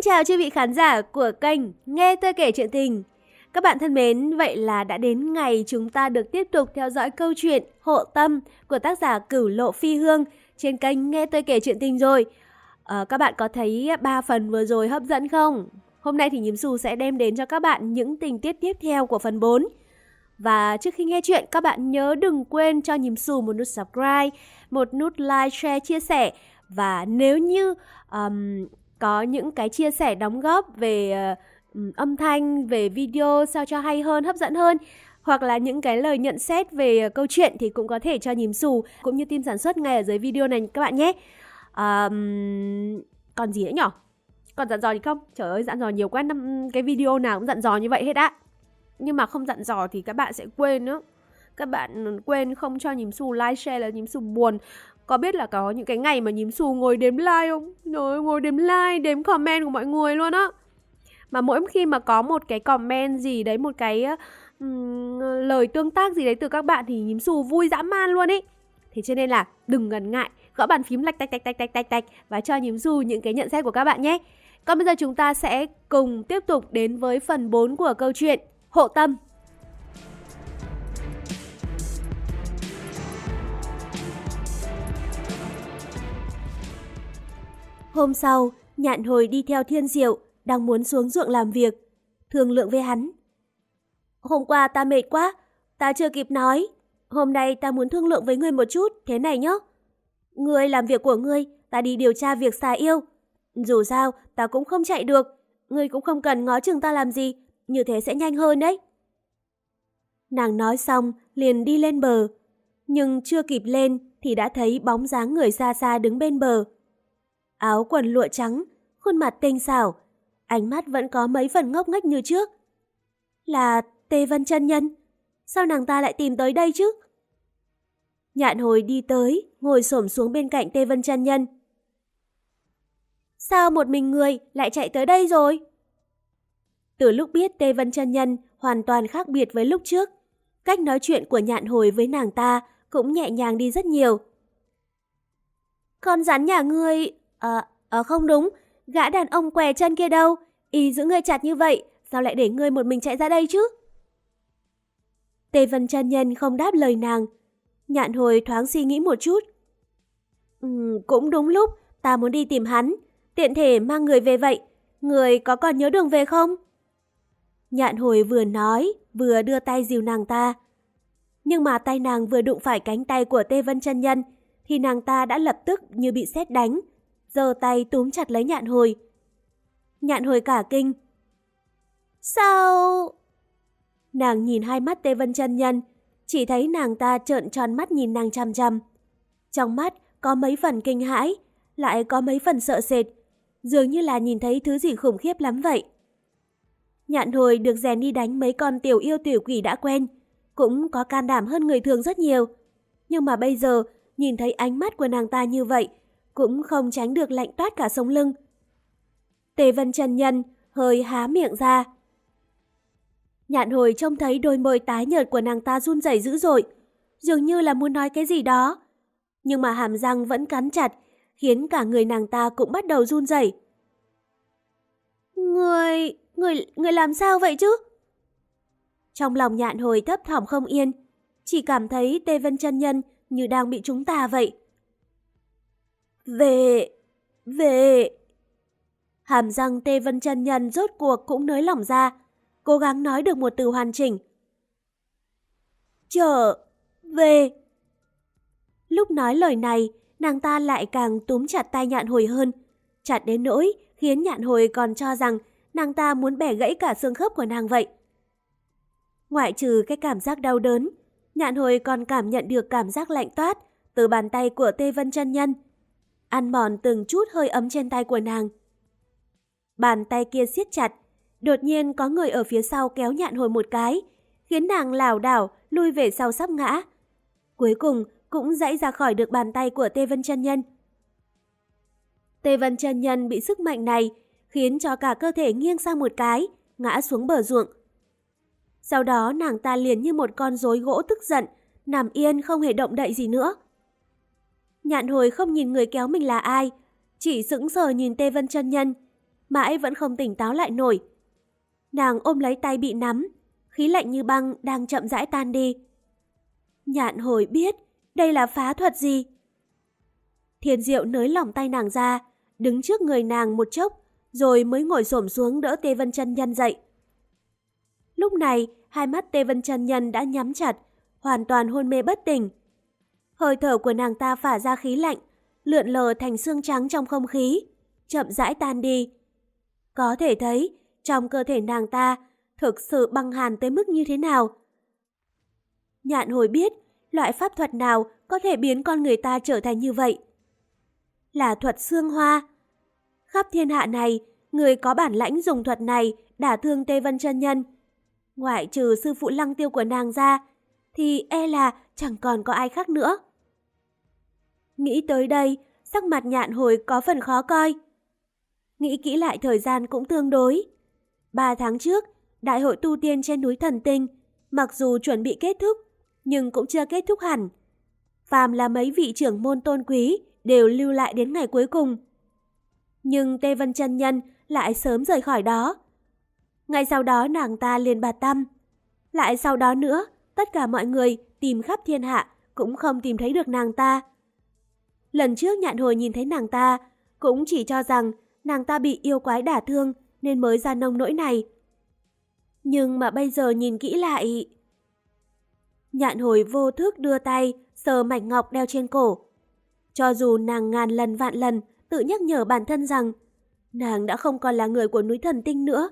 Xin chào chư vị khán giả của kênh Nghe tôi kể chuyện tình. Các bạn thân mến, vậy là đã đến ngày chúng ta được tiếp tục theo dõi câu chuyện Hộ Tâm của tác giả Cửu Lộ Phi Hương trên kênh Nghe tôi kể chuyện tình rồi. À, các bạn có thấy ba phần vừa rồi hấp dẫn không? Hôm nay thì Nhím Xù sẽ đem đến cho các bạn những tình tiết tiếp theo của phần 4. Và trước khi nghe chuyện, các bạn nhớ đừng quên cho Nhím Xù một nút subscribe, một nút like, share, chia sẻ. Và nếu như um, có những cái chia sẻ đóng góp về uh, âm thanh, về video sao cho hay hơn, hấp dẫn hơn hoặc là những cái lời nhận xét về ờ, câu chuyện thì cũng có thể cho nhím xù cũng như team sản xuất ngay ở dưới video này các bạn nhé. Um, còn gì nữa nhở Còn dặn dò gì không? Trời ơi, dặn dò nhiều quá, năm cái video nào cũng dặn dò như vậy hết á. Nhưng mà không dặn dò thì các bạn sẽ quên nữa. Các bạn quên không cho nhím xù like share là nhím xù buồn. Có biết là có những cái ngày mà nhím xù ngồi đếm like không? Rồi ngồi đếm like, đếm comment của mọi người luôn á. Mà mỗi khi mà có một cái comment gì đấy, một cái um, lời tương tác gì đấy từ các bạn thì nhím xù vui dã man luôn ấy. Thế cho nên là đừng ngần ngại gõ bàn phím lạch tạch tạch tạch tạch tạch tạch và cho nhím xù những cái nhận xét của các bạn nhé. Còn bây giờ chúng ta sẽ cùng tiếp tục đến với phần 4 của câu chuyện Hộ Tâm. Hôm sau, nhạn hồi đi theo thiên diệu, đang muốn xuống ruộng làm việc. Thương lượng với hắn. Hôm qua ta mệt quá, ta chưa kịp nói. Hôm nay ta muốn thương lượng với ngươi một chút, thế này nhé. Ngươi làm việc của ngươi, ta đi điều tra việc xà yêu. Dù sao, ta cũng không chạy được. Ngươi cũng không cần ngó chừng ta làm gì, như thế sẽ nhanh hơn đấy. Nàng nói xong, liền đi lên bờ. Nhưng chưa kịp lên thì đã thấy bóng dáng người xa xa đứng bên bờ. Áo quần lụa trắng, khuôn mặt tinh xảo, ánh mắt vẫn có mấy phần ngốc nghếch như trước. Là Tê Vân chân Nhân, sao nàng ta lại tìm tới đây chứ? Nhạn hồi đi tới, ngồi xổm xuống bên cạnh Tê Vân chân Nhân. Sao một mình người lại chạy tới đây rồi? Từ lúc biết Tê Vân chân Nhân hoàn toàn khác biệt với lúc trước, cách nói chuyện của nhạn hồi với nàng ta cũng nhẹ nhàng đi rất nhiều. Con rắn nhà ngươi... À, à không đúng, gã đàn ông què chân kia đâu? Y giữ ngươi chặt như vậy, sao lại để ngươi một mình chạy ra đây chứ? Tê Vân chân Nhân không đáp lời nàng. Nhạn hồi thoáng suy nghĩ một chút. Ừ, cũng đúng lúc, ta muốn đi tìm hắn. Tiện thể mang người về vậy. Người có còn nhớ đường về không? Nhạn hồi vừa nói, vừa đưa tay dìu nàng ta. Nhưng mà tay nàng vừa đụng phải cánh tay của Tê Vân chân Nhân, thì nàng ta đã lập tức như bị sét đánh, giơ tay túm chặt lấy nhạn hồi. Nhạn hồi cả kinh. Sao... Nàng nhìn hai mắt Tê Vân chân Nhân, chỉ thấy nàng ta trợn tròn mắt nhìn nàng chăm chăm. Trong mắt có mấy phần kinh hãi, lại có mấy phần sợ sệt, dường như là nhìn thấy thứ gì khủng khiếp lắm vậy. Nhạn hồi được rèn đi đánh mấy con tiểu yêu tiểu quỷ đã quen, cũng có can đảm hơn người thường rất nhiều. Nhưng mà bây giờ, nhìn thấy ánh mắt của nàng ta như vậy, cũng không tránh được lạnh toát cả sống lưng. Tề Vân Trần Nhân hơi há miệng ra. Nhạn hồi trông thấy đôi môi tái nhợt của nàng ta run rẩy dữ dội, dường như là muốn nói cái gì đó. Nhưng mà hàm răng vẫn cắn chặt, khiến cả người nàng ta cũng bắt đầu run rẩy. Người, người, người làm sao vậy chứ? Trong lòng nhạn hồi thấp thỏm không yên, chỉ cảm thấy Tê Vân chân Nhân như đang bị chúng ta vậy. Về, về. Hàm răng Tê Vân chân Nhân rốt cuộc cũng nới lỏng ra, cố gắng nói được một từ hoàn chỉnh. Trở về. Lúc nói lời này, nàng ta lại càng túm chặt tay nhạn hồi hơn, chặt đến nỗi khiến nhạn hồi còn cho rằng nàng ta muốn bẻ gãy cả xương khớp của nàng vậy. Ngoại trừ cái cảm giác đau đớn, nhạn hồi còn cảm nhận được cảm giác lạnh toát từ bàn tay của Tê Vân chân Nhân, ăn mòn từng chút hơi ấm trên tay của nàng. Bàn tay kia siết chặt, đột nhiên có người ở phía sau kéo nhạn hồi một cái, khiến nàng lảo đảo lui về sau sắp ngã. Cuối cùng cũng dãy ra khỏi được bàn tay của Tê Vân chân Nhân. Tê Vân chân Nhân bị sức mạnh này khiến cho cả cơ thể nghiêng sang một cái, ngã xuống bờ ruộng. Sau đó nàng ta liền như một con rối gỗ tức giận, nằm yên không hề động đậy gì nữa. Nhạn hồi không nhìn người kéo mình là ai, chỉ sững sờ nhìn Tê Vân chân nhân, mãi vẫn không tỉnh táo lại nổi. Nàng ôm lấy tay bị nắm, khí lạnh như băng đang chậm rãi tan đi. Nhạn hồi biết đây là phá thuật gì. Thiên diệu nới lỏng tay nàng ra, đứng trước người nàng một chốc, rồi mới ngồi xổm xuống đỡ Tê Vân chân nhân dậy. Lúc này, hai mắt Tê Vân chân nhân đã nhắm chặt, hoàn toàn hôn mê bất tỉnh. Hơi thở của nàng ta phả ra khí lạnh, lượn lờ thành xương trắng trong không khí, chậm rãi tan đi. Có thể thấy, trong cơ thể nàng ta thực sự băng hàn tới mức như thế nào. Nhạn hồi biết, loại pháp thuật nào có thể biến con người ta trở thành như vậy. Là thuật xương hoa. Khắp thiên hạ này, người có bản lãnh dùng thuật này đả thương Tê Vân chân Nhân. Ngoại trừ sư phụ lăng tiêu của nàng ra, thì e là chẳng còn có ai khác nữa. Nghĩ tới đây, sắc mặt nhạn hồi có phần khó coi. Nghĩ kỹ lại thời gian cũng tương đối. Ba tháng trước, đại hội tu tiên trên núi Thần Tinh, mặc dù chuẩn bị kết thúc, nhưng cũng chưa kết thúc hẳn. Phàm là mấy vị trưởng môn tôn quý đều lưu lại đến ngày cuối cùng. Nhưng Tê Vân chân Nhân lại sớm rời khỏi đó. Ngay sau đó nàng ta liền bạt tâm. Lại sau đó nữa, tất cả mọi người tìm khắp thiên hạ cũng không tìm thấy được nàng ta. Lần trước nhạn hồi nhìn thấy nàng ta, cũng chỉ cho rằng nàng ta bị yêu quái đả thương nên mới ra nông nỗi này. Nhưng mà bây giờ nhìn kỹ lại... Nhạn hồi vô thức đưa tay, sờ mảnh ngọc đeo trên cổ. Cho dù nàng ngàn lần vạn lần tự nhắc nhở bản thân rằng nàng đã không còn là người của núi thần tinh nữa,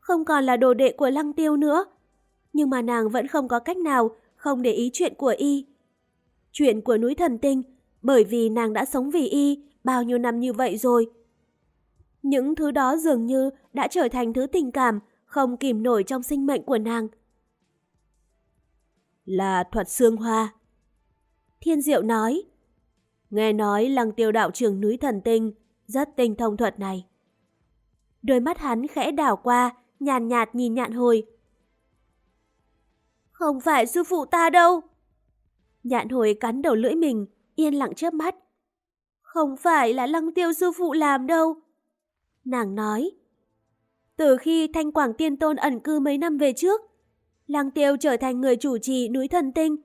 không còn là đồ đệ của lăng tiêu nữa. Nhưng mà nàng vẫn không có cách nào không để ý chuyện của y. Chuyện của núi thần tinh bởi vì nàng đã sống vì y bao nhiêu năm như vậy rồi. Những thứ đó dường như đã trở thành thứ tình cảm không kìm nổi trong sinh mệnh của nàng. Là thuật xương hoa. Thiên Diệu nói, nghe nói lăng tiêu đạo trưởng núi thần tinh rất tinh thông thuật này. Đôi mắt hắn khẽ đảo qua, nhàn nhạt nhìn nhạn hồi. Không phải sư phụ ta đâu. Nhạn hồi cắn đầu lưỡi mình, yên lặng chớp mắt. Không phải là lăng tiêu sư phụ làm đâu. Nàng nói. Từ khi Thanh Quảng Tiên Tôn ẩn cư mấy năm về trước, lăng tiêu trở thành người chủ trì núi thần tinh.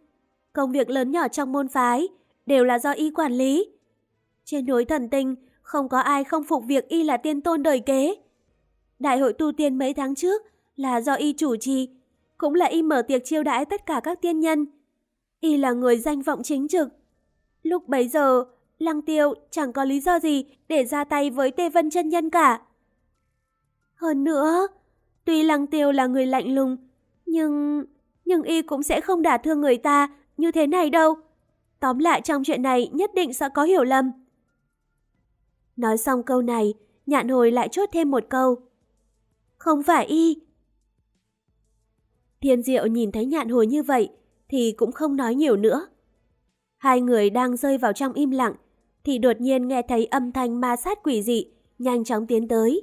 Công việc lớn nhỏ trong môn phái đều là do y quản lý. Trên núi thần tinh không có ai không phục việc y là tiên tôn đời kế. Đại hội tu tiên mấy tháng trước là do y chủ trì, cũng là y mở tiệc chiêu đãi tất cả các tiên nhân. Y là người danh vọng chính trực, Lúc bấy giờ, Lăng Tiêu chẳng có lý do gì để ra tay với Tê Vân chân nhân cả. Hơn nữa, tuy Lăng Tiêu là người lạnh lùng, nhưng... nhưng y cũng sẽ không đả thương người ta như thế này đâu. Tóm lại trong chuyện này nhất định sẽ có hiểu lầm. Nói xong câu này, nhạn hồi lại chốt thêm một câu. Không phải y. Thiên diệu nhìn thấy nhạn hồi như vậy thì cũng không nói nhiều nữa. Hai người đang rơi vào trong im lặng, thì đột nhiên nghe thấy âm thanh ma sát quỷ dị, nhanh chóng tiến tới.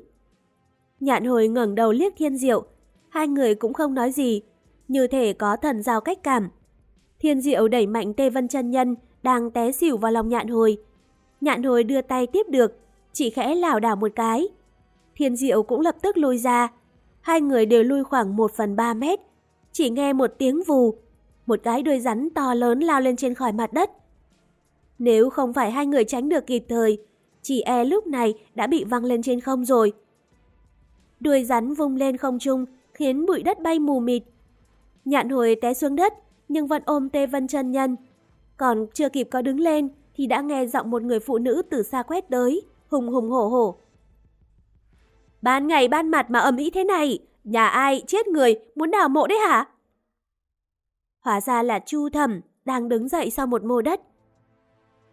Nhạn hồi ngẩng đầu liếc thiên diệu, hai người cũng không nói gì, như thể có thần giao cách cảm. Thiên diệu đẩy mạnh Tê Vân chân Nhân đang té xỉu vào lòng nhạn hồi. Nhạn hồi đưa tay tiếp được, chỉ khẽ lảo đảo một cái. Thiên diệu cũng lập tức lùi ra, hai người đều lui khoảng 1 phần 3 mét. Chỉ nghe một tiếng vù, một cái đuôi rắn to lớn lao lên trên khỏi mặt đất. Nếu không phải hai người tránh được kịp thời, chỉ e lúc này đã bị văng lên trên không rồi. Đuôi rắn vung lên không trung, khiến bụi đất bay mù mịt. Nhạn hồi té xuống đất, nhưng vẫn ôm Tê Vân chân nhân. Còn chưa kịp có đứng lên, thì đã nghe giọng một người phụ nữ từ xa quét tới, hùng hùng hổ hổ. Ban ngày ban mặt mà ầm ĩ thế này, nhà ai chết người muốn đào mộ đấy hả? Hóa ra là Chu Thẩm đang đứng dậy sau một mô đất.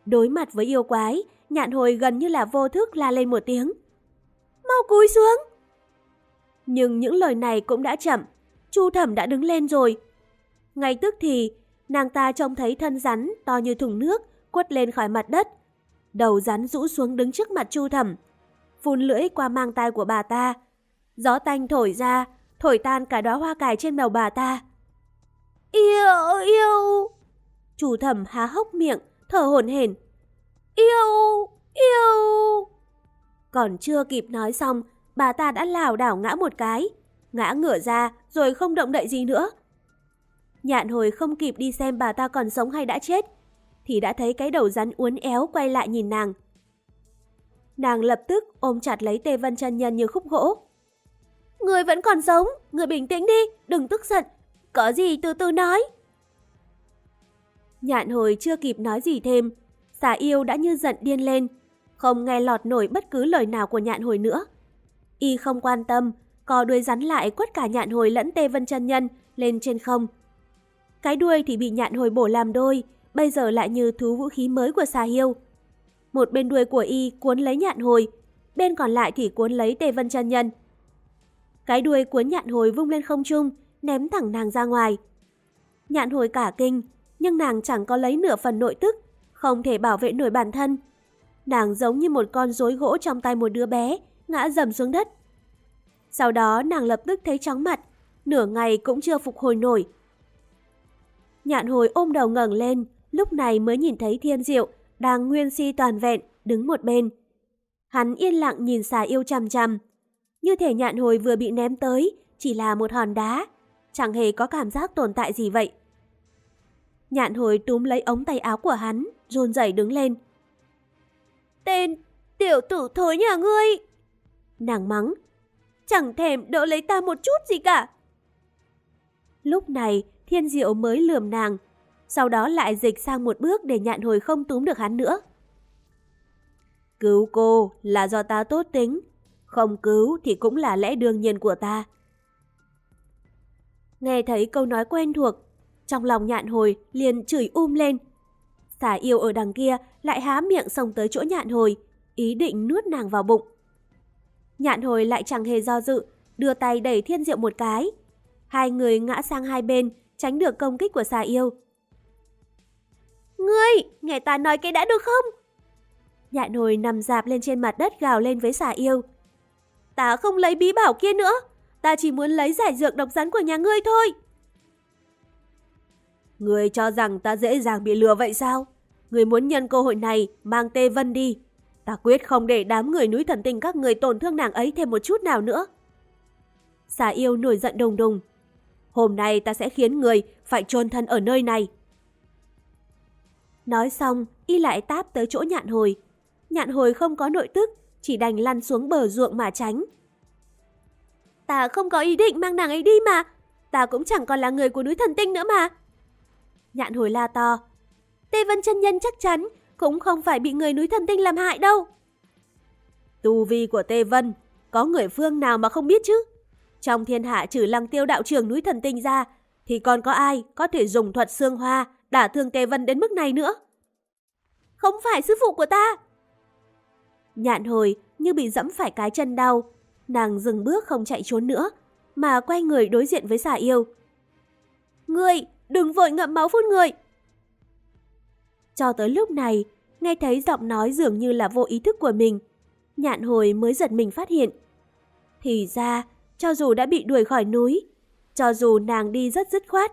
Đối mặt với yêu quái, nhạn hồi gần như là vô thức la lên một tiếng. Mau cúi xuống! Nhưng những lời này cũng đã chậm, Chu Thẩm đã đứng lên rồi. Ngay tức thì, nàng ta trông thấy thân rắn to như thùng nước quất lên khỏi mặt đất. Đầu rắn rũ xuống đứng trước mặt Chu Thẩm, phun lưỡi qua mang tai của bà ta. Gió tanh thổi ra, thổi tan cả đóa hoa cải trên đầu bà ta. Yêu, yêu. Chủ thẩm há hốc miệng, thở hổn hển. Yêu, yêu. Còn chưa kịp nói xong, bà ta đã lảo đảo ngã một cái, ngã ngửa ra rồi không động đậy gì nữa. Nhạn hồi không kịp đi xem bà ta còn sống hay đã chết, thì đã thấy cái đầu rắn uốn éo quay lại nhìn nàng. Nàng lập tức ôm chặt lấy Tê Vân chân nhân như khúc gỗ. Người vẫn còn sống, người bình tĩnh đi, đừng tức giận, có gì từ từ nói. Nhạn hồi chưa kịp nói gì thêm, xà yêu đã như giận điên lên, không nghe lọt nổi bất cứ lời nào của nhạn hồi nữa. Y không quan tâm, co đuôi rắn lại quất cả nhạn hồi lẫn tê vân chân nhân lên trên không. Cái đuôi thì bị nhạn hồi bổ làm đôi, bây giờ lại như thú vũ khí mới của xà hiêu. Một bên đuôi của y cuốn lấy nhạn hồi, bên còn lại thì cuốn lấy tê vân chân nhân. Cái đuôi cuốn nhạn hồi vung lên không trung, ném thẳng nàng ra ngoài. Nhạn hồi cả kinh, nhưng nàng chẳng có lấy nửa phần nội tức, không thể bảo vệ nổi bản thân. Nàng giống như một con rối gỗ trong tay một đứa bé, ngã dầm xuống đất. Sau đó nàng lập tức thấy chóng mặt, nửa ngày cũng chưa phục hồi nổi. Nhạn hồi ôm đầu ngẩng lên, lúc này mới nhìn thấy thiên diệu, đang nguyên si toàn vẹn, đứng một bên. Hắn yên lặng nhìn xà yêu chằm chằm. Như thể nhạn hồi vừa bị ném tới, chỉ là một hòn đá, chẳng hề có cảm giác tồn tại gì vậy. Nhạn hồi túm lấy ống tay áo của hắn, run rẩy đứng lên. Tên tiểu tử thối nhà ngươi! Nàng mắng, chẳng thèm đỡ lấy ta một chút gì cả. Lúc này, thiên diệu mới lườm nàng, sau đó lại dịch sang một bước để nhạn hồi không túm được hắn nữa. Cứu cô là do ta tốt tính, không cứu thì cũng là lẽ đương nhiên của ta. Nghe thấy câu nói quen thuộc, trong lòng nhạn hồi liền chửi um lên. Xà yêu ở đằng kia lại há miệng xông tới chỗ nhạn hồi, ý định nuốt nàng vào bụng. Nhạn hồi lại chẳng hề do dự, đưa tay đẩy thiên diệu một cái. Hai người ngã sang hai bên, tránh được công kích của xà yêu. Ngươi, nghe ta nói cái đã được không? Nhạn hồi nằm dạp lên trên mặt đất gào lên với xà yêu. Ta không lấy bí bảo kia nữa, ta chỉ muốn lấy giải dược độc rắn của nhà ngươi thôi. Ngươi cho rằng ta dễ dàng bị lừa vậy sao? Ngươi muốn nhân cơ hội này mang Tê Vân đi. Ta quyết không để đám người núi thần tinh các người tổn thương nàng ấy thêm một chút nào nữa. Xà yêu nổi giận đùng đùng. Hôm nay ta sẽ khiến người phải chôn thân ở nơi này. Nói xong, y lại táp tới chỗ nhạn hồi. Nhạn hồi không có nội tức, chỉ đành lăn xuống bờ ruộng mà tránh. Ta không có ý định mang nàng ấy đi mà. Ta cũng chẳng còn là người của núi thần tinh nữa mà. Nhạn hồi la to. Tê Vân chân nhân chắc chắn cũng không phải bị người núi thần tinh làm hại đâu. Tu vi của Tê Vân, có người phương nào mà không biết chứ? Trong thiên hạ trừ lăng tiêu đạo trường núi thần tinh ra, thì còn có ai có thể dùng thuật xương hoa đả thương Tê Vân đến mức này nữa? Không phải sư phụ của ta. Nhạn hồi như bị dẫm phải cái chân đau, nàng dừng bước không chạy trốn nữa, mà quay người đối diện với xà yêu. Ngươi, đừng vội ngậm máu phun người. Cho tới lúc này, nghe thấy giọng nói dường như là vô ý thức của mình, nhạn hồi mới giật mình phát hiện. Thì ra, cho dù đã bị đuổi khỏi núi, cho dù nàng đi rất dứt khoát,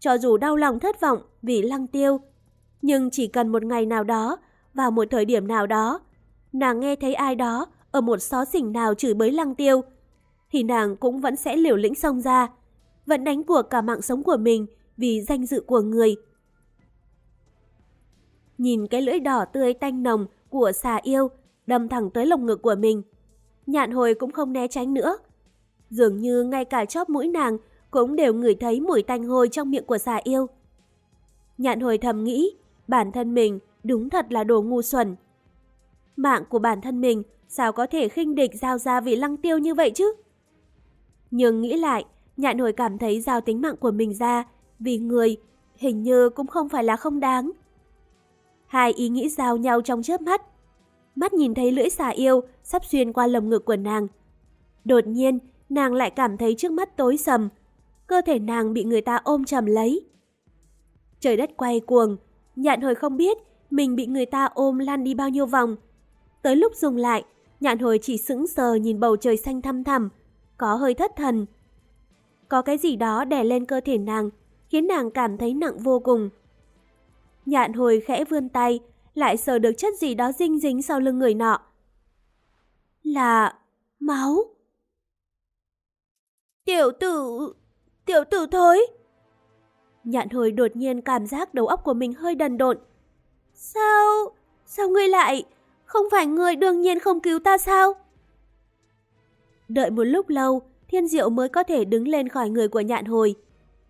cho dù đau lòng thất vọng vì lăng tiêu, nhưng chỉ cần một ngày nào đó, vào một thời điểm nào đó, nàng nghe thấy ai đó ở một xó xỉnh nào chửi bới lăng tiêu, thì nàng cũng vẫn sẽ liều lĩnh xông ra, vẫn đánh cuộc cả mạng sống của mình vì danh dự của người. Nhìn cái lưỡi đỏ tươi tanh nồng của xà yêu đâm thẳng tới lồng ngực của mình, nhạn hồi cũng không né tránh nữa. Dường như ngay cả chóp mũi nàng cũng đều ngửi thấy mùi tanh hôi trong miệng của xà yêu. Nhạn hồi thầm nghĩ, bản thân mình đúng thật là đồ ngu xuẩn. Mạng của bản thân mình sao có thể khinh địch giao ra vì lăng tiêu như vậy chứ? Nhưng nghĩ lại, nhạn hồi cảm thấy giao tính mạng của mình ra vì người hình như cũng không phải là không đáng. Hai ý nghĩ giao nhau trong chớp mắt. Mắt nhìn thấy lưỡi xà yêu sắp xuyên qua lồng ngực của nàng. Đột nhiên, nàng lại cảm thấy trước mắt tối sầm, cơ thể nàng bị người ta ôm chầm lấy. Trời đất quay cuồng, nhạn hồi không biết mình bị người ta ôm lan đi bao nhiêu vòng. Tới lúc dùng lại, nhạn hồi chỉ sững sờ nhìn bầu trời xanh thăm thẳm, có hơi thất thần. Có cái gì đó đè lên cơ thể nàng, khiến nàng cảm thấy nặng vô cùng. Nhạn hồi khẽ vươn tay, lại sờ được chất gì đó dinh dính sau lưng người nọ. là máu. Tiểu tử, tiểu tử thôi. Nhạn hồi đột nhiên cảm giác đầu óc của mình hơi đần độn. Sao, sao ngươi lại, không phải người đương nhiên không cứu ta sao? Đợi một lúc lâu, thiên diệu mới có thể đứng lên khỏi người của nhạn hồi.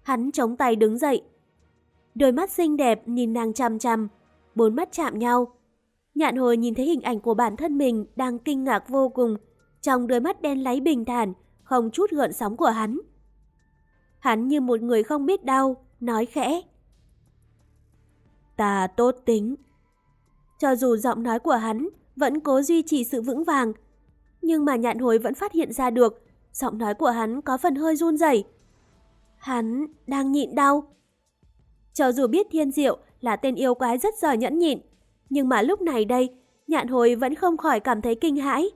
Hắn chống tay đứng dậy. Đôi mắt xinh đẹp nhìn nàng chằm chằm, bốn mắt chạm nhau. Nhạn hồi nhìn thấy hình ảnh của bản thân mình đang kinh ngạc vô cùng, trong đôi mắt đen láy bình thản, không chút gợn sóng của hắn. Hắn như một người không biết đau, nói khẽ. Ta tốt tính. Cho dù giọng nói của hắn vẫn cố duy trì sự vững vàng, nhưng mà nhạn hồi vẫn phát hiện ra được giọng nói của hắn có phần hơi run rẩy. Hắn đang nhịn đau. Cho dù biết thiên diệu là tên yêu quái rất giỏi nhẫn nhịn, nhưng mà lúc này đây, nhạn hồi vẫn không khỏi cảm thấy kinh hãi.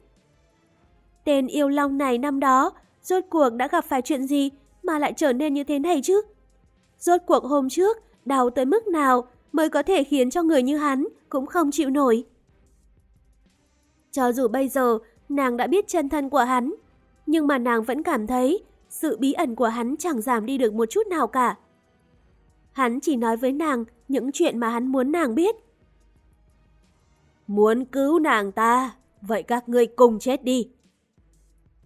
Tên yêu long này năm đó, rốt cuộc đã gặp phải chuyện gì mà lại trở nên như thế này chứ? Rốt cuộc hôm trước, đau tới mức nào mới có thể khiến cho người như hắn cũng không chịu nổi. Cho dù bây giờ nàng đã biết chân thân của hắn, nhưng mà nàng vẫn cảm thấy sự bí ẩn của hắn chẳng giảm đi được một chút nào cả. Hắn chỉ nói với nàng những chuyện mà hắn muốn nàng biết. Muốn cứu nàng ta, vậy các ngươi cùng chết đi.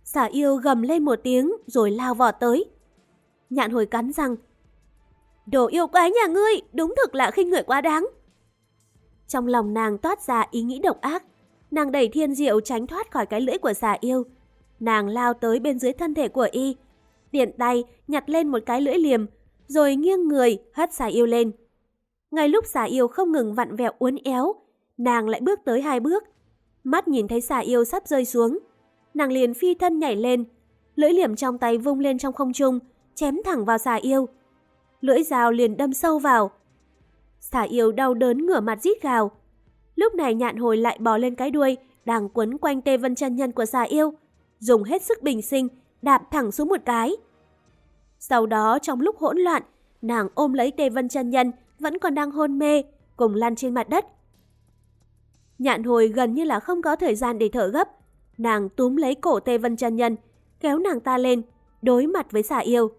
Xả yêu gầm lên một tiếng rồi lao vỏ tới. Nhạn hồi cắn rằng, Đồ yêu quái nhà ngươi, đúng thực là khinh người quá đáng. Trong lòng nàng toát ra ý nghĩ độc ác, nàng đẩy thiên diệu tránh thoát khỏi cái lưỡi của xà yêu. Nàng lao tới bên dưới thân thể của y, tiện tay nhặt lên một cái lưỡi liềm, rồi nghiêng người hất xà yêu lên. Ngay lúc xà yêu không ngừng vặn vẹo uốn éo, nàng lại bước tới hai bước. Mắt nhìn thấy xà yêu sắp rơi xuống, nàng liền phi thân nhảy lên, lưỡi liềm trong tay vung lên trong không trung, chém thẳng vào xà yêu. Lưỡi dao liền đâm sâu vào. Xà yêu đau đớn ngửa mặt rít gào. Lúc này nhạn hồi lại bò lên cái đuôi, đang quấn quanh tê vân chân nhân của xà yêu, dùng hết sức bình sinh, đạp thẳng xuống một cái. Sau đó trong lúc hỗn loạn, nàng ôm lấy tê vân chân nhân vẫn còn đang hôn mê, cùng lăn trên mặt đất. Nhạn hồi gần như là không có thời gian để thở gấp. Nàng túm lấy cổ tê vân chân nhân, kéo nàng ta lên, đối mặt với xà yêu.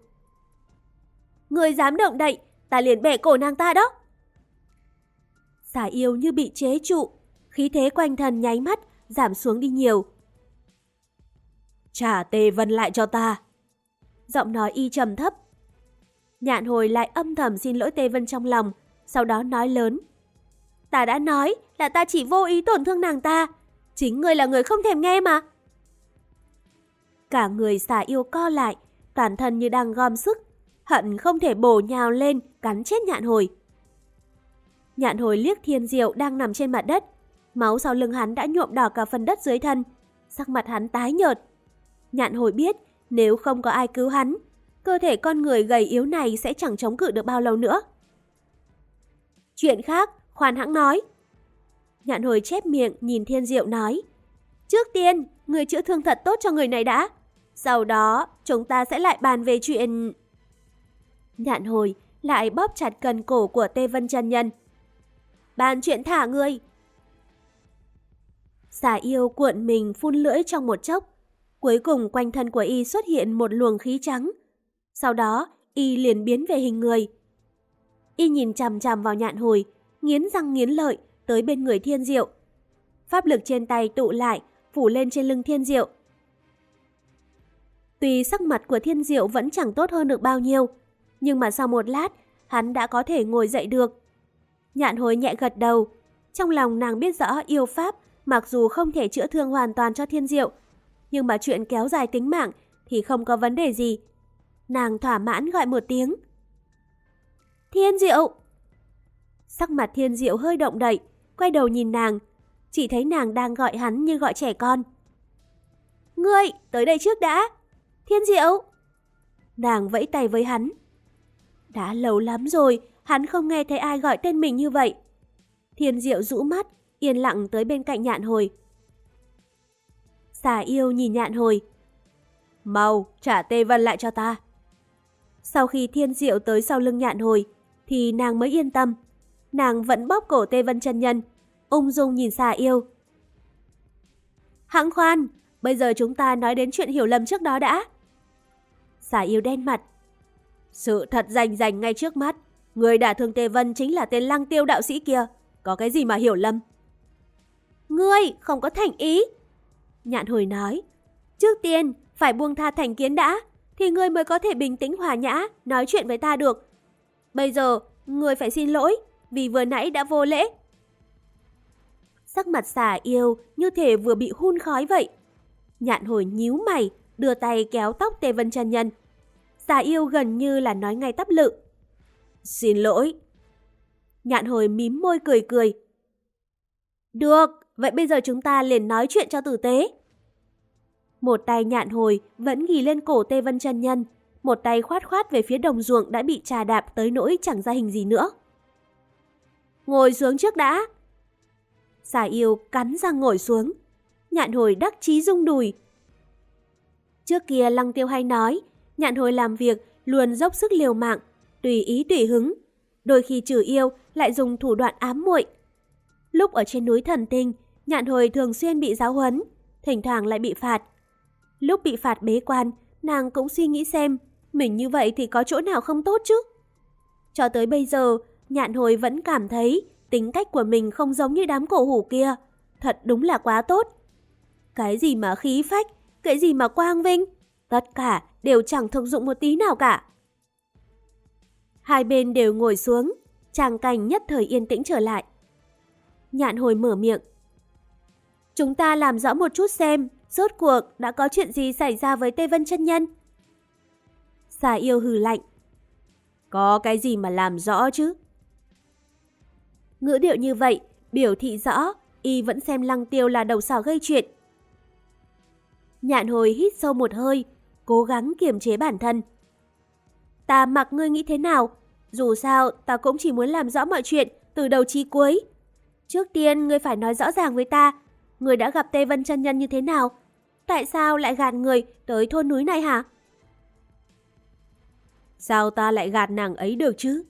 Người dám động đậy, ta liền bẻ cổ nàng ta đó. Xà yêu như bị chế trụ, khí thế quanh thân nháy mắt, giảm xuống đi nhiều. Trả tê vân lại cho ta. Giọng nói y trầm thấp. Nhạn hồi lại âm thầm xin lỗi tê vân trong lòng, sau đó nói lớn. Ta đã nói là ta chỉ vô ý tổn thương nàng ta. Chính ngươi là người không thèm nghe mà. Cả người xà yêu co lại, toàn thân như đang gom sức, hận không thể bổ nhào lên, cắn chết nhạn hồi. Nhạn hồi liếc thiên diệu đang nằm trên mặt đất, máu sau lưng hắn đã nhuộm đỏ cả phần đất dưới thân, sắc mặt hắn tái nhợt. Nhạn hồi biết, nếu không có ai cứu hắn, cơ thể con người gầy yếu này sẽ chẳng chống cự được bao lâu nữa. Chuyện khác, khoan hãng nói. Nhạn hồi chép miệng nhìn thiên diệu nói. Trước tiên, người chữa thương thật tốt cho người này đã. Sau đó, chúng ta sẽ lại bàn về chuyện... Nhạn hồi lại bóp chặt cần cổ của Tê Vân chân Nhân. Bàn chuyện thả người. Xà yêu cuộn mình phun lưỡi trong một chốc. Cuối cùng quanh thân của y xuất hiện một luồng khí trắng. Sau đó, y liền biến về hình người. Y nhìn chằm chằm vào nhạn hồi, nghiến răng nghiến lợi tới bên người thiên diệu. Pháp lực trên tay tụ lại, phủ lên trên lưng thiên diệu. Tuy sắc mặt của thiên diệu vẫn chẳng tốt hơn được bao nhiêu, nhưng mà sau một lát, hắn đã có thể ngồi dậy được. Nhạn hối nhẹ gật đầu, trong lòng nàng biết rõ yêu pháp mặc dù không thể chữa thương hoàn toàn cho thiên diệu, nhưng mà chuyện kéo dài tính mạng thì không có vấn đề gì. Nàng thỏa mãn gọi một tiếng. Thiên diệu! Sắc mặt thiên diệu hơi động đậy, quay đầu nhìn nàng, chỉ thấy nàng đang gọi hắn như gọi trẻ con. Ngươi, tới đây trước đã! Thiên diệu! Nàng vẫy tay với hắn. Đã lâu lắm rồi, hắn không nghe thấy ai gọi tên mình như vậy. Thiên diệu rũ mắt, yên lặng tới bên cạnh nhạn hồi. Xà yêu nhìn nhạn hồi. Mau, trả tê vân lại cho ta. Sau khi thiên diệu tới sau lưng nhạn hồi, thì nàng mới yên tâm. Nàng vẫn bóp cổ tê vân chân nhân, ung dung nhìn xà yêu. Hãng khoan, bây giờ chúng ta nói đến chuyện hiểu lầm trước đó đã. Xà yêu đen mặt. Sự thật rành rành ngay trước mắt. Người đã thương Tề Vân chính là tên lăng tiêu đạo sĩ kia. Có cái gì mà hiểu lầm? Ngươi không có thành ý. Nhạn hồi nói. Trước tiên, phải buông tha thành kiến đã, thì ngươi mới có thể bình tĩnh hòa nhã, nói chuyện với ta được. Bây giờ, ngươi phải xin lỗi, vì vừa nãy đã vô lễ. Sắc mặt xà yêu như thể vừa bị hun khói vậy. Nhạn hồi nhíu mày, đưa tay kéo tóc Tề Vân chân Nhân. Xà yêu gần như là nói ngay tắp lự. Xin lỗi. Nhạn hồi mím môi cười cười. Được, vậy bây giờ chúng ta liền nói chuyện cho tử tế. Một tay nhạn hồi vẫn ghi lên cổ Tê Vân chân Nhân, một tay khoát khoát về phía đồng ruộng đã bị trà đạp tới nỗi chẳng ra hình gì nữa. Ngồi xuống trước đã. Xà yêu cắn răng ngồi xuống. Nhạn hồi đắc chí rung đùi. Trước kia Lăng Tiêu hay nói, nhạn hồi làm việc luôn dốc sức liều mạng, tùy ý tùy hứng. Đôi khi trừ yêu lại dùng thủ đoạn ám muội. Lúc ở trên núi thần tinh, nhạn hồi thường xuyên bị giáo huấn, thỉnh thoảng lại bị phạt. Lúc bị phạt bế quan, nàng cũng suy nghĩ xem, mình như vậy thì có chỗ nào không tốt chứ? Cho tới bây giờ, nhạn hồi vẫn cảm thấy tính cách của mình không giống như đám cổ hủ kia. Thật đúng là quá tốt. Cái gì mà khí phách, cái gì mà quang vinh, tất cả đều chẳng thực dụng một tí nào cả. Hai bên đều ngồi xuống, tràng cảnh nhất thời yên tĩnh trở lại. Nhạn hồi mở miệng. Chúng ta làm rõ một chút xem, rốt cuộc đã có chuyện gì xảy ra với Tê Vân chân Nhân. Xà yêu hừ lạnh. Có cái gì mà làm rõ chứ? Ngữ điệu như vậy, biểu thị rõ, y vẫn xem lăng tiêu là đầu sỏ gây chuyện. Nhạn hồi hít sâu một hơi, cố gắng kiềm chế bản thân. Ta mặc ngươi nghĩ thế nào, dù sao ta cũng chỉ muốn làm rõ mọi chuyện từ đầu chí cuối. Trước tiên ngươi phải nói rõ ràng với ta, ngươi đã gặp Tê Vân chân nhân như thế nào? Tại sao lại gạt người tới thôn núi này hả? Sao ta lại gạt nàng ấy được chứ?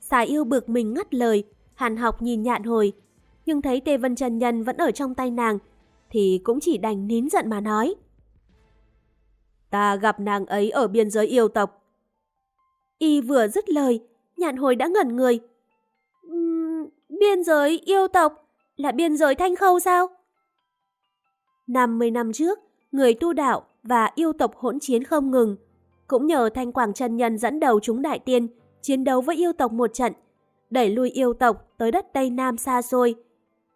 Xà yêu bực mình ngắt lời, hàn học nhìn nhạn hồi, nhưng thấy Tê Vân chân nhân vẫn ở trong tay nàng, thì cũng chỉ đành nín giận mà nói. Ta gặp nàng ấy ở biên giới yêu tộc. Y vừa dứt lời, nhạn hồi đã ngẩn người. Uhm, biên giới yêu tộc là biên giới thanh khâu sao? 50 năm trước, người tu đạo và yêu tộc hỗn chiến không ngừng. Cũng nhờ Thanh Quảng Trần Nhân dẫn đầu chúng đại tiên chiến đấu với yêu tộc một trận, đẩy lui yêu tộc tới đất Tây Nam xa xôi,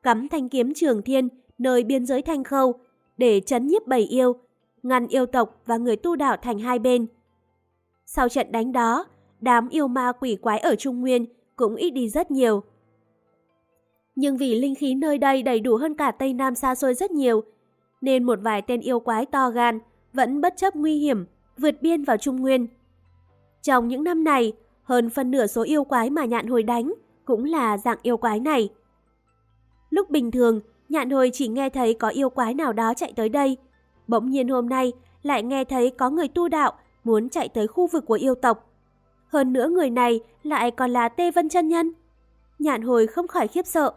cắm thanh kiếm trường thiên nơi biên giới thanh khâu để chấn nhiếp bầy yêu, ngăn yêu tộc và người tu đạo thành hai bên. Sau trận đánh đó, đám yêu ma quỷ quái ở Trung Nguyên cũng ít đi rất nhiều. Nhưng vì linh khí nơi đây đầy đủ hơn cả Tây Nam xa xôi rất nhiều, nên một vài tên yêu quái to gan vẫn bất chấp nguy hiểm vượt biên vào Trung Nguyên. Trong những năm này, hơn phân nửa số yêu quái mà nhạn hồi đánh cũng là dạng yêu quái này. Lúc bình thường, nhạn hồi chỉ nghe thấy có yêu quái nào đó chạy tới đây. Bỗng nhiên hôm nay lại nghe thấy có người tu đạo muốn chạy tới khu vực của yêu tộc. Hơn nữa người này lại còn là Tê Vân chân Nhân. Nhạn hồi không khỏi khiếp sợ.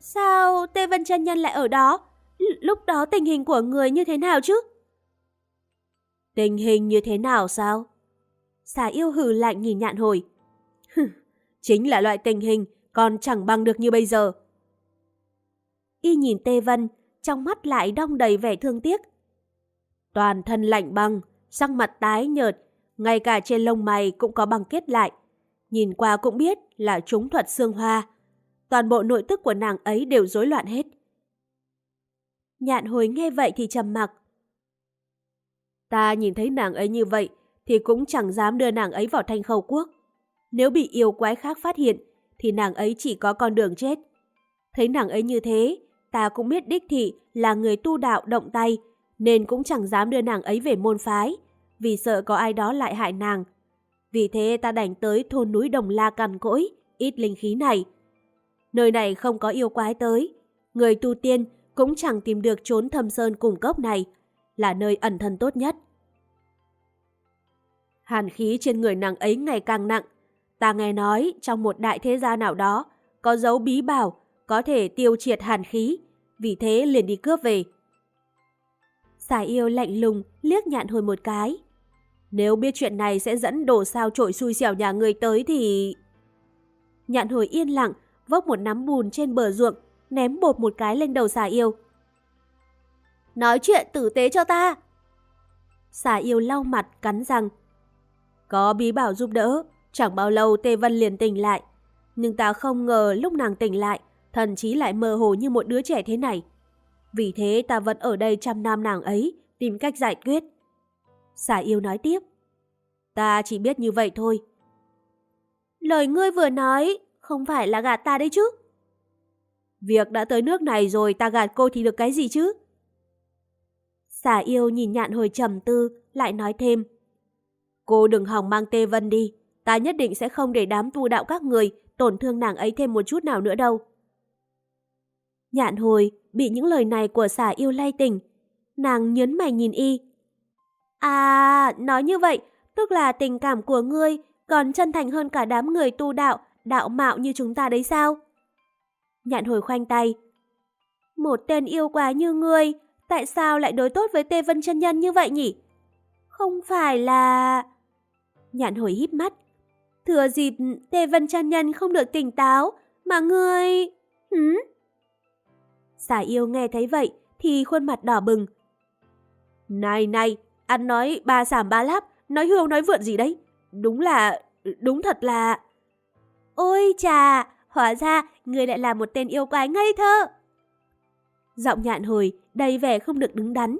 Sao Tê Vân chân Nhân lại ở đó? lúc đó tình hình của người như thế nào chứ? Tình hình như thế nào sao? Xà yêu hừ lạnh nhìn nhạn hồi. Chính là loại tình hình còn chẳng bằng được như bây giờ. Y nhìn Tê Vân, trong mắt lại đong đầy vẻ thương tiếc. Toàn thân lạnh băng, sắc mặt tái nhợt, ngay cả trên lông mày cũng có băng kết lại. Nhìn qua cũng biết là trúng thuật xương hoa. Toàn bộ nội tức của nàng ấy đều rối loạn hết. Nhạn hồi nghe vậy thì trầm mặc. Ta nhìn thấy nàng ấy như vậy thì cũng chẳng dám đưa nàng ấy vào thanh khâu quốc. Nếu bị yêu quái khác phát hiện thì nàng ấy chỉ có con đường chết. Thấy nàng ấy như thế, ta cũng biết đích thị là người tu đạo động tay nên cũng chẳng dám đưa nàng ấy về môn phái vì sợ có ai đó lại hại nàng. Vì thế ta đành tới thôn núi Đồng La cằn cỗi, ít linh khí này. Nơi này không có yêu quái tới. Người tu tiên cũng chẳng tìm được trốn thâm sơn cùng cốc này, là nơi ẩn thân tốt nhất. Hàn khí trên người nàng ấy ngày càng nặng. Ta nghe nói trong một đại thế gia nào đó có dấu bí bảo có thể tiêu triệt hàn khí, vì thế liền đi cướp về. Xà yêu lạnh lùng liếc nhạn hồi một cái. Nếu biết chuyện này sẽ dẫn đồ sao trội xui xẻo nhà người tới thì... Nhạn hồi yên lặng, vốc một nắm bùn trên bờ ruộng, ném bột một cái lên đầu xà yêu. Nói chuyện tử tế cho ta. Xà yêu lau mặt, cắn răng. Có bí bảo giúp đỡ, chẳng bao lâu Tê Vân liền tỉnh lại. Nhưng ta không ngờ lúc nàng tỉnh lại, thần chí lại mơ hồ như một đứa trẻ thế này. Vì thế ta vẫn ở đây chăm nam nàng ấy, tìm cách giải quyết. Xà yêu nói tiếp. Ta chỉ biết như vậy thôi. Lời ngươi vừa nói, không phải là gạt ta đấy chứ? Việc đã tới nước này rồi ta gạt cô thì được cái gì chứ? Xà yêu nhìn nhạn hồi trầm tư, lại nói thêm. Cô đừng hòng mang tê vân đi, ta nhất định sẽ không để đám tu đạo các người tổn thương nàng ấy thêm một chút nào nữa đâu. Nhạn hồi bị những lời này của xà yêu lay tỉnh. Nàng nhấn mày nhìn y. À, nói như vậy, tức là tình cảm của ngươi còn chân thành hơn cả đám người tu đạo, đạo mạo như chúng ta đấy sao? Nhạn hồi khoanh tay. Một tên yêu quá như ngươi, tại sao lại đối tốt với Tê Vân chân Nhân như vậy nhỉ? Không phải là... Nhạn hồi híp mắt. Thừa dịp Tê Vân chân Nhân không được tỉnh táo, mà ngươi... Hứng? Xà yêu nghe thấy vậy thì khuôn mặt đỏ bừng. Này này, ăn nói ba sảm ba láp, nói hưu nói vượn gì đấy? Đúng là... đúng thật là... Ôi chà, hóa ra người lại là một tên yêu quái ngây thơ. Giọng nhạn hồi, đầy vẻ không được đứng đắn.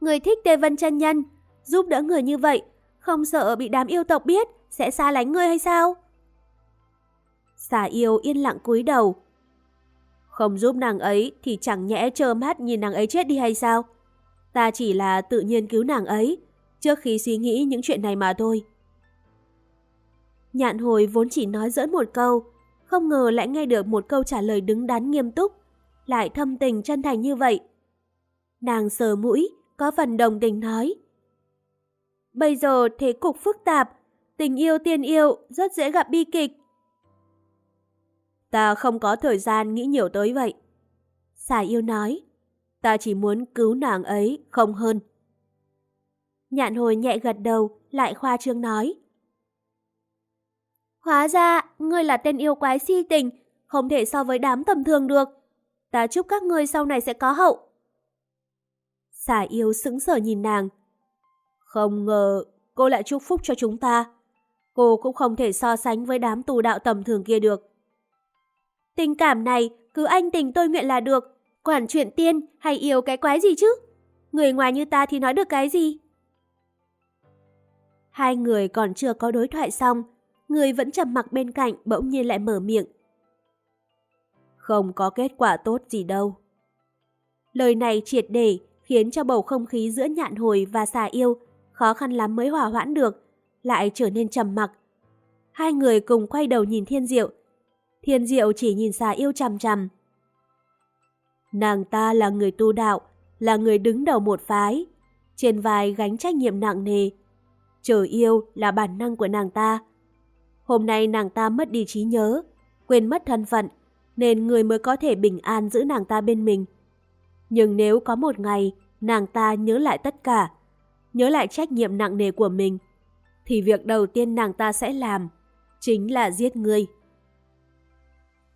Người thích Tê Vân chân Nhân, giúp đỡ người như vậy, không sợ bị đám yêu tộc biết, sẽ xa lánh ngươi hay sao? Xà yêu yên lặng cúi đầu. Không giúp nàng ấy thì chẳng nhẽ trơ mắt nhìn nàng ấy chết đi hay sao? Ta chỉ là tự nhiên cứu nàng ấy, trước khi suy nghĩ những chuyện này mà thôi. Nhạn hồi vốn chỉ nói dỡn một câu, không ngờ lại nghe được một câu trả lời đứng đắn nghiêm túc, lại thâm tình chân thành như vậy. Nàng sờ mũi, có phần đồng tình nói. Bây giờ thế cục phức tạp, tình yêu tiên yêu rất dễ gặp bi kịch. Ta không có thời gian nghĩ nhiều tới vậy. Xà yêu nói, ta chỉ muốn cứu nàng ấy, không hơn. Nhạn hồi nhẹ gật đầu, lại khoa trương nói. Hóa ra, ngươi là tên yêu quái si tình, không thể so với đám tầm thường được. Ta chúc các ngươi sau này sẽ có hậu. Xà yêu sững sờ nhìn nàng. Không ngờ cô lại chúc phúc cho chúng ta. Cô cũng không thể so sánh với đám tù đạo tầm thường kia được. Tình cảm này cứ anh tình tôi nguyện là được. Quản chuyện tiên hay yêu cái quái gì chứ? Người ngoài như ta thì nói được cái gì? Hai người còn chưa có đối thoại xong, người vẫn trầm mặc bên cạnh bỗng nhiên lại mở miệng. Không có kết quả tốt gì đâu. Lời này triệt để khiến cho bầu không khí giữa nhạn hồi và xà yêu khó khăn lắm mới hòa hoãn được, lại trở nên trầm mặc. Hai người cùng quay đầu nhìn thiên diệu. Thiên diệu chỉ nhìn xà yêu chằm chằm. Nàng ta là người tu đạo, là người đứng đầu một phái, trên vai gánh trách nhiệm nặng nề. Chờ yêu là bản năng của nàng ta. Hôm nay nàng ta mất đi trí nhớ, quên mất thân phận, nên người mới có thể bình an giữ nàng ta bên mình. Nhưng nếu có một ngày nàng ta nhớ lại tất cả, nhớ lại trách nhiệm nặng nề của mình, thì việc đầu tiên nàng ta sẽ làm chính là giết người.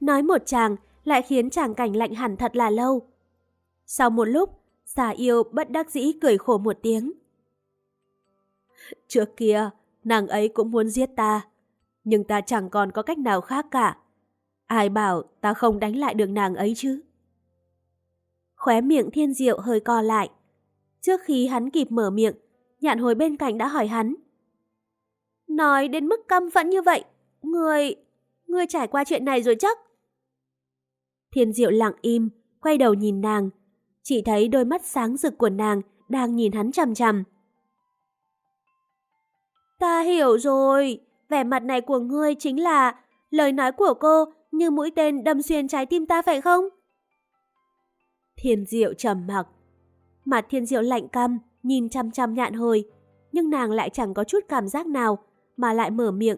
Nói một chàng lại khiến chàng cảnh lạnh hẳn thật là lâu. Sau một lúc, xà yêu bất đắc dĩ cười khổ một tiếng. Trước kia, nàng ấy cũng muốn giết ta, nhưng ta chẳng còn có cách nào khác cả. Ai bảo ta không đánh lại được nàng ấy chứ? Khóe miệng thiên diệu hơi co lại. Trước khi hắn kịp mở miệng, nhạn hồi bên cạnh đã hỏi hắn. Nói đến mức căm phẫn như vậy, người... người trải qua chuyện này rồi chắc? Thiên diệu lặng im, quay đầu nhìn nàng. Chỉ thấy đôi mắt sáng rực của nàng đang nhìn hắn chằm chằm. Ta hiểu rồi, vẻ mặt này của ngươi chính là lời nói của cô như mũi tên đâm xuyên trái tim ta phải không? Thiên diệu trầm mặc. Mặt thiên diệu lạnh căm, nhìn chăm chăm nhạn hồi, nhưng nàng lại chẳng có chút cảm giác nào mà lại mở miệng.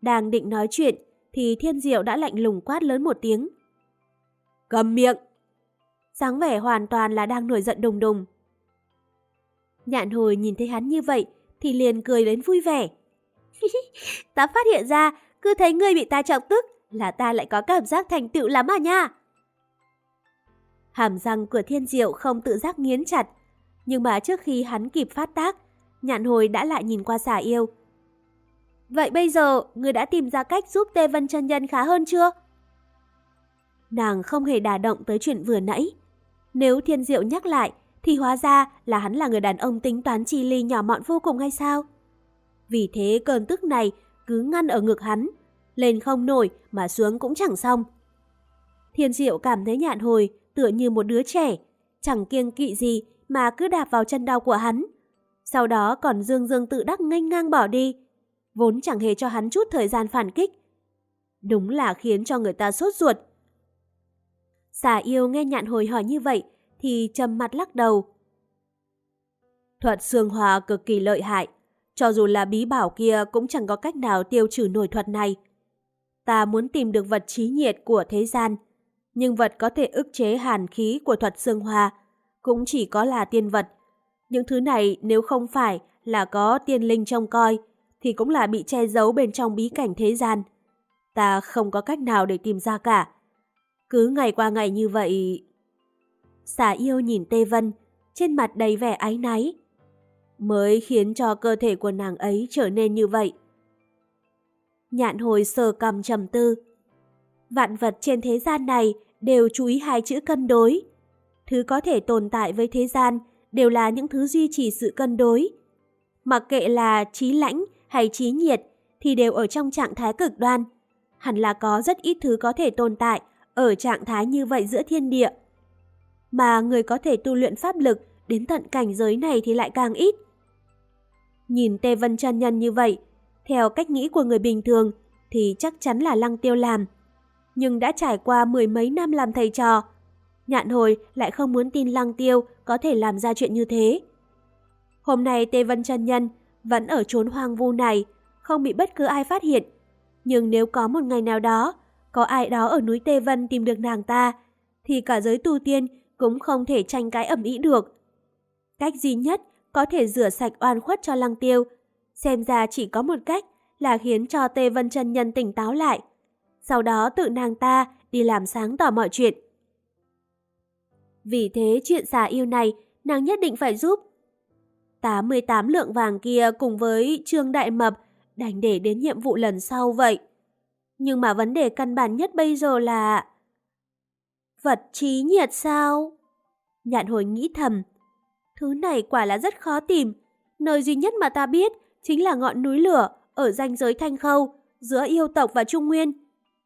Đang định nói chuyện thì thiên diệu đã lạnh lùng quát lớn một tiếng. Cầm miệng! dáng vẻ hoàn toàn là đang nổi giận đùng đùng. Nhạn hồi nhìn thấy hắn như vậy thì liền cười đến vui vẻ. ta phát hiện ra, cứ thấy ngươi bị ta chọc tức là ta lại có cảm giác thành tựu lắm à nha. Hàm răng của thiên diệu không tự giác nghiến chặt, nhưng mà trước khi hắn kịp phát tác, nhạn hồi đã lại nhìn qua xà yêu. Vậy bây giờ, ngươi đã tìm ra cách giúp Tê Vân chân nhân khá hơn chưa? Nàng không hề đả động tới chuyện vừa nãy. Nếu thiên diệu nhắc lại, thì hóa ra là hắn là người đàn ông tính toán chi ly nhỏ mọn vô cùng hay sao? Vì thế cơn tức này cứ ngăn ở ngực hắn, lên không nổi mà xuống cũng chẳng xong. Thiên diệu cảm thấy nhạn hồi tựa như một đứa trẻ, chẳng kiêng kỵ gì mà cứ đạp vào chân đau của hắn. Sau đó còn dương dương tự đắc nghênh ngang bỏ đi, vốn chẳng hề cho hắn chút thời gian phản kích. Đúng là khiến cho người ta sốt ruột. Xà yêu nghe nhạn hồi hỏi như vậy thì trầm mặt lắc đầu. Thuật xương hòa cực kỳ lợi hại, cho dù là bí bảo kia cũng chẳng có cách nào tiêu trừ nổi thuật này. Ta muốn tìm được vật trí nhiệt của thế gian, nhưng vật có thể ức chế hàn khí của thuật xương hòa cũng chỉ có là tiên vật. Những thứ này nếu không phải là có tiên linh trông coi, thì cũng là bị che giấu bên trong bí cảnh thế gian. Ta không có cách nào để tìm ra cả. Cứ ngày qua ngày như vậy... Xà yêu nhìn Tê Vân, trên mặt đầy vẻ áy náy. Mới khiến cho cơ thể của nàng ấy trở nên như vậy. Nhạn hồi sờ cầm trầm tư. Vạn vật trên thế gian này đều chú ý hai chữ cân đối. Thứ có thể tồn tại với thế gian đều là những thứ duy trì sự cân đối. Mặc kệ là trí lãnh hay trí nhiệt thì đều ở trong trạng thái cực đoan. Hẳn là có rất ít thứ có thể tồn tại ở trạng thái như vậy giữa thiên địa. Mà người có thể tu luyện pháp lực đến tận cảnh giới này thì lại càng ít. Nhìn Tê Vân chân nhân như vậy, theo cách nghĩ của người bình thường thì chắc chắn là lăng tiêu làm. Nhưng đã trải qua mười mấy năm làm thầy trò, nhạn hồi lại không muốn tin lăng tiêu có thể làm ra chuyện như thế. Hôm nay Tê Vân chân nhân vẫn ở chốn hoang vu này, không bị bất cứ ai phát hiện. Nhưng nếu có một ngày nào đó, có ai đó ở núi Tê Vân tìm được nàng ta, thì cả giới tu tiên cũng không thể tranh cãi ẩm ý được. Cách duy nhất có thể rửa sạch oan khuất cho lăng tiêu, xem ra chỉ có một cách là khiến cho Tê Vân chân Nhân tỉnh táo lại. Sau đó tự nàng ta đi làm sáng tỏ mọi chuyện. Vì thế chuyện xà yêu này nàng nhất định phải giúp. 88 lượng vàng kia cùng với Trương Đại Mập đành để đến nhiệm vụ lần sau vậy. Nhưng mà vấn đề căn bản nhất bây giờ là... Vật trí nhiệt sao? Nhạn hồi nghĩ thầm. Thứ này quả là rất khó tìm. Nơi duy nhất mà ta biết chính là ngọn núi lửa ở ranh giới Thanh Khâu, giữa yêu tộc và Trung Nguyên.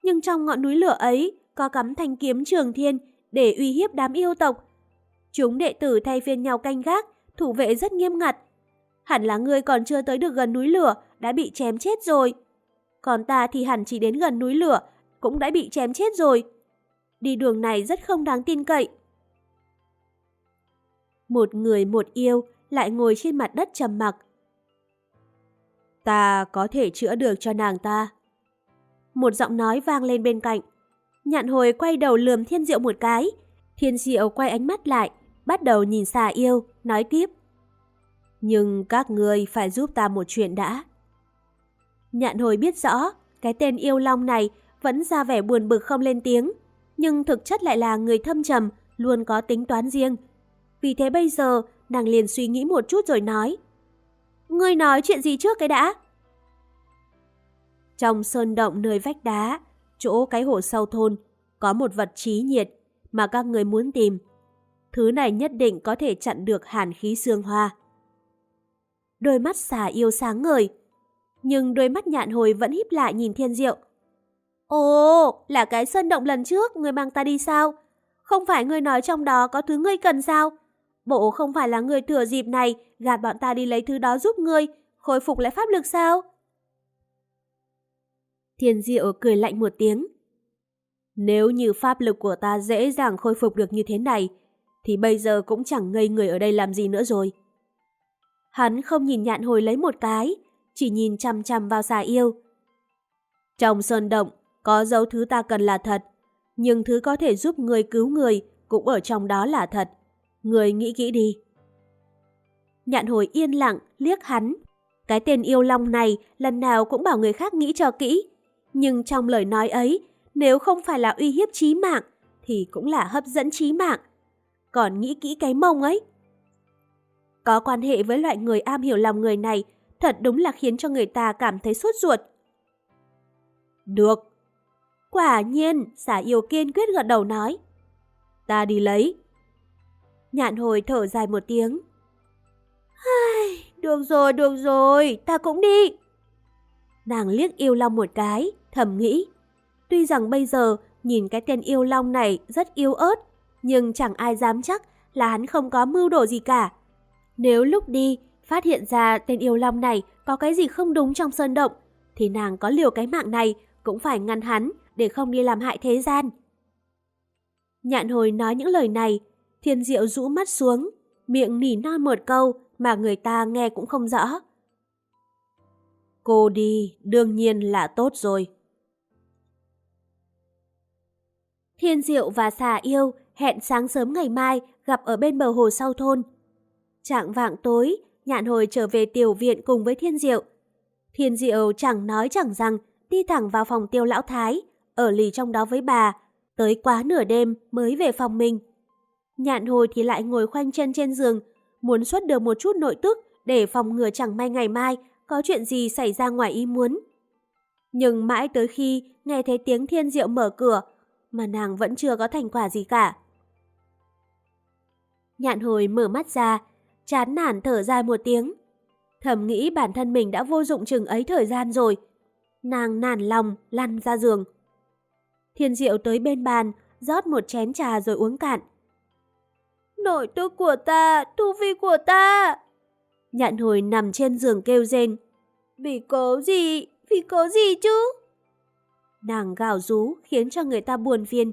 Nhưng trong ngọn núi lửa ấy có cắm thanh kiếm trường thiên để uy hiếp đám yêu tộc. Chúng đệ tử thay phiên nhau canh gác, thủ vệ rất nghiêm ngặt. Hẳn là ngươi còn chưa tới được gần núi lửa, đã bị chém chết rồi. Còn ta thì hẳn chỉ đến gần núi lửa, cũng đã bị chém chết rồi. Đi đường này rất không đáng tin cậy. Một người một yêu lại ngồi trên mặt đất trầm mặc. Ta có thể chữa được cho nàng ta. Một giọng nói vang lên bên cạnh. Nhạn hồi quay đầu lườm thiên diệu một cái. Thiên diệu quay ánh mắt lại, bắt đầu nhìn xà yêu, nói tiếp. Nhưng các người phải giúp ta một chuyện đã. Nhạn hồi biết rõ, cái tên yêu long này vẫn ra vẻ buồn bực không lên tiếng, nhưng thực chất lại là người thâm trầm, luôn có tính toán riêng. Vì thế bây giờ, nàng liền suy nghĩ một chút rồi nói. Ngươi nói chuyện gì trước cái đã? Trong sơn động nơi vách đá, chỗ cái hồ sau thôn, có một vật trí nhiệt mà các người muốn tìm. Thứ này nhất định có thể chặn được hàn khí xương hoa. Đôi mắt xà yêu sáng ngời, nhưng đôi mắt nhạn hồi vẫn híp lại nhìn thiên diệu. Ồ, là cái sơn động lần trước người mang ta đi sao? Không phải người nói trong đó có thứ ngươi cần sao? Bộ không phải là người thừa dịp này gạt bọn ta đi lấy thứ đó giúp ngươi, khôi phục lại pháp lực sao? Thiên diệu cười lạnh một tiếng. Nếu như pháp lực của ta dễ dàng khôi phục được như thế này, thì bây giờ cũng chẳng ngây người ở đây làm gì nữa rồi. Hắn không nhìn nhạn hồi lấy một cái, chỉ nhìn chăm chăm vào xà yêu. Trong sơn động, có dấu thứ ta cần là thật, nhưng thứ có thể giúp người cứu người cũng ở trong đó là thật. Người nghĩ kỹ đi. Nhạn hồi yên lặng, liếc hắn. Cái tên yêu long này lần nào cũng bảo người khác nghĩ cho kỹ. Nhưng trong lời nói ấy, nếu không phải là uy hiếp chí mạng, thì cũng là hấp dẫn chí mạng. Còn nghĩ kỹ cái mông ấy. Có quan hệ với loại người am hiểu lòng người này, thật đúng là khiến cho người ta cảm thấy sốt ruột. Được. Quả nhiên, xả yêu kiên quyết gật đầu nói. Ta đi lấy. Nhạn hồi thở dài một tiếng. Ai, được rồi, được rồi, ta cũng đi. Nàng liếc yêu long một cái, thầm nghĩ. Tuy rằng bây giờ nhìn cái tên yêu long này rất yếu ớt, nhưng chẳng ai dám chắc là hắn không có mưu đồ gì cả. Nếu lúc đi phát hiện ra tên yêu long này có cái gì không đúng trong sơn động, thì nàng có liều cái mạng này cũng phải ngăn hắn để không đi làm hại thế gian. Nhạn hồi nói những lời này, thiên diệu rũ mắt xuống, miệng nỉ non một câu mà người ta nghe cũng không rõ. Cô đi, đương nhiên là tốt rồi. Thiên Diệu và xà yêu hẹn sáng sớm ngày mai gặp ở bên bờ hồ sau thôn. Trạng vạng tối, nhạn hồi trở về tiểu viện cùng với Thiên Diệu. Thiên Diệu chẳng nói chẳng rằng, đi thẳng vào phòng tiêu lão thái, ở lì trong đó với bà, tới quá nửa đêm mới về phòng mình. Nhạn hồi thì lại ngồi khoanh chân trên giường, muốn xuất được một chút nội tức để phòng ngừa chẳng may ngày mai có chuyện gì xảy ra ngoài ý muốn. Nhưng mãi tới khi nghe thấy tiếng thiên diệu mở cửa, mà nàng vẫn chưa có thành quả gì cả. Nhạn hồi mở mắt ra, chán nản thở dài một tiếng. Thầm nghĩ bản thân mình đã vô dụng chừng ấy thời gian rồi. Nàng nản lòng, lăn ra giường. Thiên diệu tới bên bàn, rót một chén trà rồi uống cạn. Nội tức của ta, tu vi của ta. Nhạn hồi nằm trên giường kêu rên. Vì có gì, vì có gì chứ? Nàng gào rú khiến cho người ta buồn phiền.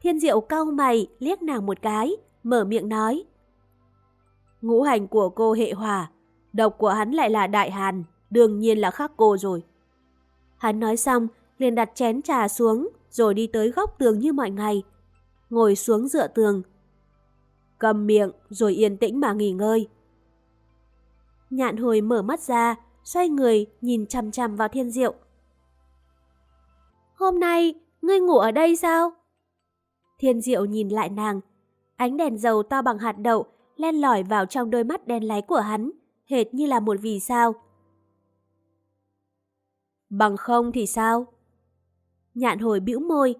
Thiên diệu cau mày liếc nàng một cái, mở miệng nói. Ngũ hành của cô hệ hòa, độc của hắn lại là đại hàn, đương nhiên là khác cô rồi. Hắn nói xong, liền đặt chén trà xuống, rồi đi tới góc tường như mọi ngày. Ngồi xuống dựa tường. Cầm miệng, rồi yên tĩnh mà nghỉ ngơi. Nhạn hồi mở mắt ra, xoay người, nhìn chằm chằm vào thiên diệu. Hôm nay, ngươi ngủ ở đây sao? Thiên diệu nhìn lại nàng. Ánh đèn dầu to bằng hạt đậu len lỏi vào trong đôi mắt đen láy của hắn, hệt như là một vì sao. Bằng không thì sao? Nhạn hồi bĩu môi.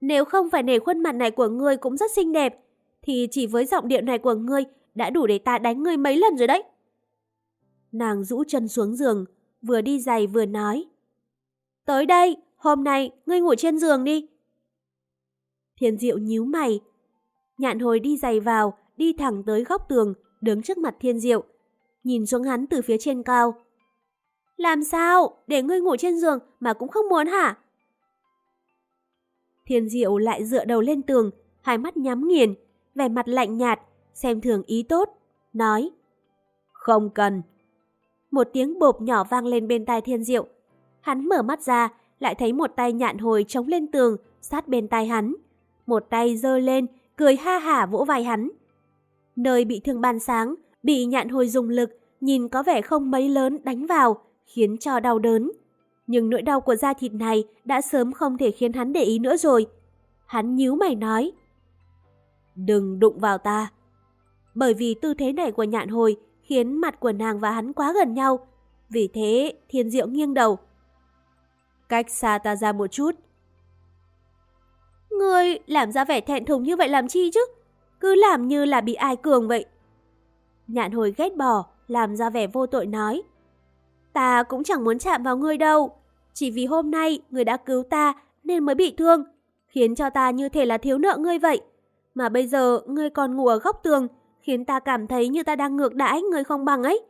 Nếu không phải nể khuôn mặt này của ngươi cũng rất xinh đẹp, thì chỉ với giọng điệu này của ngươi đã đủ để ta đánh ngươi mấy lần rồi đấy. Nàng rũ chân xuống giường, vừa đi giày vừa nói. Tới đây, hôm nay ngươi ngủ trên giường đi. Thiên diệu nhíu mày. Nhạn hồi đi giày vào, đi thẳng tới góc tường, đứng trước mặt thiên diệu. Nhìn xuống hắn từ phía trên cao. Làm sao? Để ngươi ngủ trên giường mà cũng không muốn hả? Thiên diệu lại dựa đầu lên tường, hai mắt nhắm nghiền, vẻ mặt lạnh nhạt, xem thường ý tốt, nói. Không cần. Một tiếng bộp nhỏ vang lên bên tai thiên diệu. Hắn mở mắt ra, lại thấy một tay nhạn hồi chống lên tường, sát bên tai hắn. Một tay giơ lên, cười ha hả vỗ vai hắn. Nơi bị thương ban sáng, bị nhạn hồi dùng lực, nhìn có vẻ không mấy lớn đánh vào, khiến cho đau đớn. Nhưng nỗi đau của da thịt này đã sớm không thể khiến hắn để ý nữa rồi. Hắn nhíu mày nói. Đừng đụng vào ta. Bởi vì tư thế này của nhạn hồi khiến mặt của nàng và hắn quá gần nhau. Vì thế, thiên diệu nghiêng đầu. Cách xa ta ra một chút. Ngươi làm ra vẻ thẹn thùng như vậy làm chi chứ? Cứ làm như là bị ai cường vậy. Nhạn hồi ghét bỏ, làm ra vẻ vô tội nói. Ta cũng chẳng muốn chạm vào ngươi đâu. Chỉ vì hôm nay ngươi đã cứu ta nên mới bị thương, khiến cho ta như thể là thiếu nợ ngươi vậy. Mà bây giờ ngươi còn ngủ ở góc tường, khiến ta cảm thấy như ta đang ngược đãi ngươi không bằng ấy.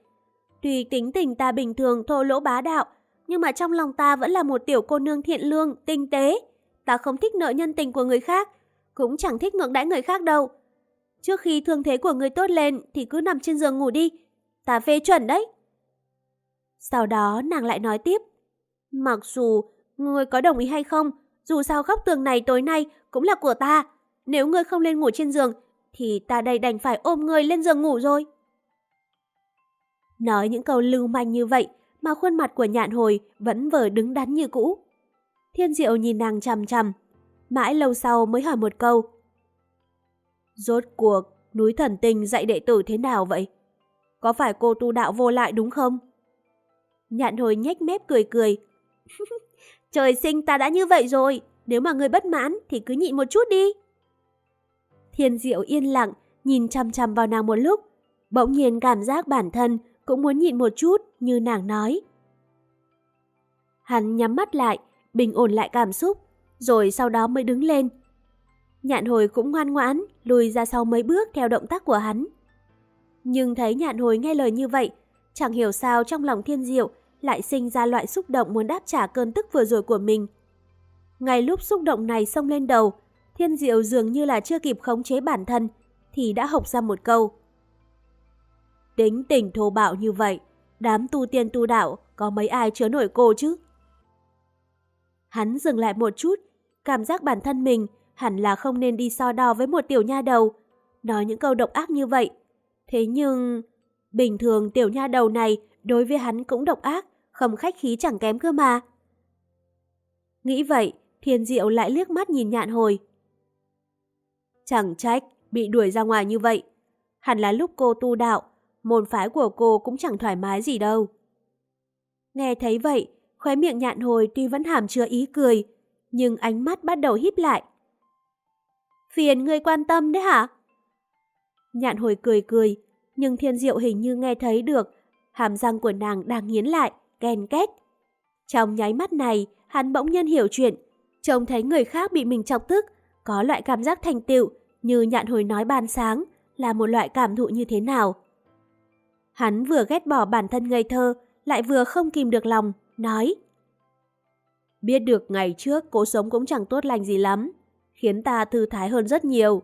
Tuy tính tình ta bình thường thô lỗ bá đạo, nhưng mà trong lòng ta vẫn là một tiểu cô nương thiện lương, tinh tế. Ta không thích nợ nhân tình của người khác, cũng chẳng thích ngược đãi người khác đâu. Trước khi thương thế của người tốt lên thì cứ nằm trên giường ngủ đi. Ta phê chuẩn đấy. Sau đó nàng lại nói tiếp. Mặc dù người có đồng ý hay không, dù sao góc tường này tối nay cũng là của ta. nếu ngươi không lên ngủ trên giường, thì ta đây đành phải ôm ngươi lên giường ngủ rồi. Nói những câu lưu manh như vậy mà khuôn mặt của nhạn hồi vẫn vờ đứng đắn như cũ. Thiên diệu nhìn nàng chằm chằm, mãi lâu sau mới hỏi một câu. Rốt cuộc, núi thần tinh dạy đệ tử thế nào vậy? Có phải cô tu đạo vô lại đúng không? Nhạn hồi nhếch mép cười cười. Trời sinh ta đã như vậy rồi, nếu mà người bất mãn thì cứ nhịn một chút đi. Thiên diệu yên lặng, nhìn chăm chăm vào nàng một lúc, bỗng nhiên cảm giác bản thân cũng muốn nhịn một chút như nàng nói. Hắn nhắm mắt lại, bình ổn lại cảm xúc, rồi sau đó mới đứng lên. Nhạn hồi cũng ngoan ngoãn, lùi ra sau mấy bước theo động tác của hắn. Nhưng thấy nhạn hồi nghe lời như vậy, chẳng hiểu sao trong lòng thiên diệu lại sinh ra loại xúc động muốn đáp trả cơn tức vừa rồi của mình. Ngay lúc xúc động này xông lên đầu, thiên diệu dường như là chưa kịp khống chế bản thân, thì đã hộc ra một câu. Tính tình thô bạo như vậy, đám tu tiên tu đạo có mấy ai chứa nổi cô chứ? Hắn dừng lại một chút, cảm giác bản thân mình hẳn là không nên đi so đo với một tiểu nha đầu, nói những câu độc ác như vậy. Thế nhưng, bình thường tiểu nha đầu này đối với hắn cũng độc ác, không khách khí chẳng kém cơ mà. Nghĩ vậy, thiên diệu lại liếc mắt nhìn nhạn hồi. Chẳng trách, bị đuổi ra ngoài như vậy. Hẳn là lúc cô tu đạo, môn phái của cô cũng chẳng thoải mái gì đâu. Nghe thấy vậy, khóe miệng nhạn hồi tuy vẫn hàm chứa ý cười, nhưng ánh mắt bắt đầu híp lại. Phiền người quan tâm đấy hả? Nhạn hồi cười cười, nhưng thiên diệu hình như nghe thấy được, hàm răng của nàng đang nghiến lại, ghen két. Trong nháy mắt này, hắn bỗng nhiên hiểu chuyện, trông thấy người khác bị mình chọc tức, có loại cảm giác thành tựu như nhạn hồi nói ban sáng là một loại cảm thụ như thế nào. Hắn vừa ghét bỏ bản thân ngây thơ, lại vừa không kìm được lòng, nói. Biết được ngày trước cố sống cũng chẳng tốt lành gì lắm, khiến ta thư thái hơn rất nhiều.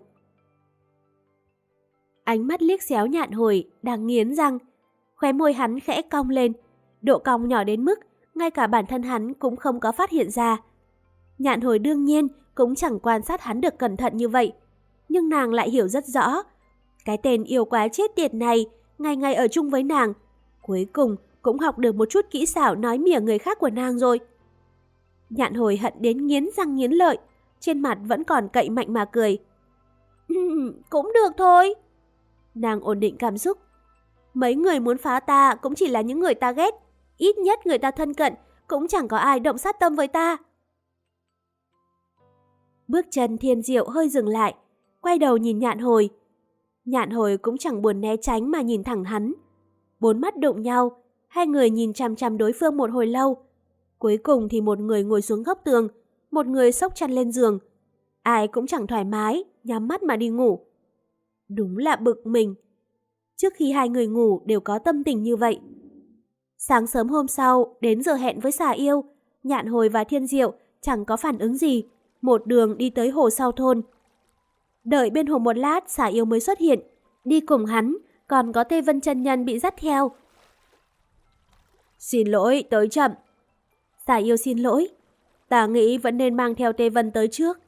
Ánh mắt liếc xéo nhạn hồi, đang nghiến răng. Khóe môi hắn khẽ cong lên, độ cong nhỏ đến mức ngay cả bản thân hắn cũng không có phát hiện ra. Nhạn hồi đương nhiên cũng chẳng quan sát hắn được cẩn thận như vậy, nhưng nàng lại hiểu rất rõ. Cái tên yêu quá chết tiệt này, ngày ngày ở chung với nàng, cuối cùng cũng học được một chút kỹ xảo nói mỉa người khác của nàng rồi. Nhạn hồi hận đến nghiến răng nghiến lợi, trên mặt vẫn còn cậy mạnh mà cười. cũng được thôi. Nàng ổn định cảm xúc. Mấy người muốn phá ta cũng chỉ là những người ta ghét. Ít nhất người ta thân cận, cũng chẳng có ai động sát tâm với ta. Bước chân thiên diệu hơi dừng lại, quay đầu nhìn nhạn hồi. Nhạn hồi cũng chẳng buồn né tránh mà nhìn thẳng hắn. Bốn mắt đụng nhau, hai người nhìn chằm chằm đối phương một hồi lâu. Cuối cùng thì một người ngồi xuống góc tường, một người sốc chăn lên giường. Ai cũng chẳng thoải mái, nhắm mắt mà đi ngủ. Đúng là bực mình. Trước khi hai người ngủ đều có tâm tình như vậy. Sáng sớm hôm sau, đến giờ hẹn với xà yêu, nhạn hồi và thiên diệu chẳng có phản ứng gì. Một đường đi tới hồ sau thôn. Đợi bên hồ một lát, xà yêu mới xuất hiện. Đi cùng hắn, còn có Tê Vân chân Nhân bị dắt theo. Xin lỗi, tới chậm. Xà yêu xin lỗi. Ta nghĩ vẫn nên mang theo Tê Vân tới trước.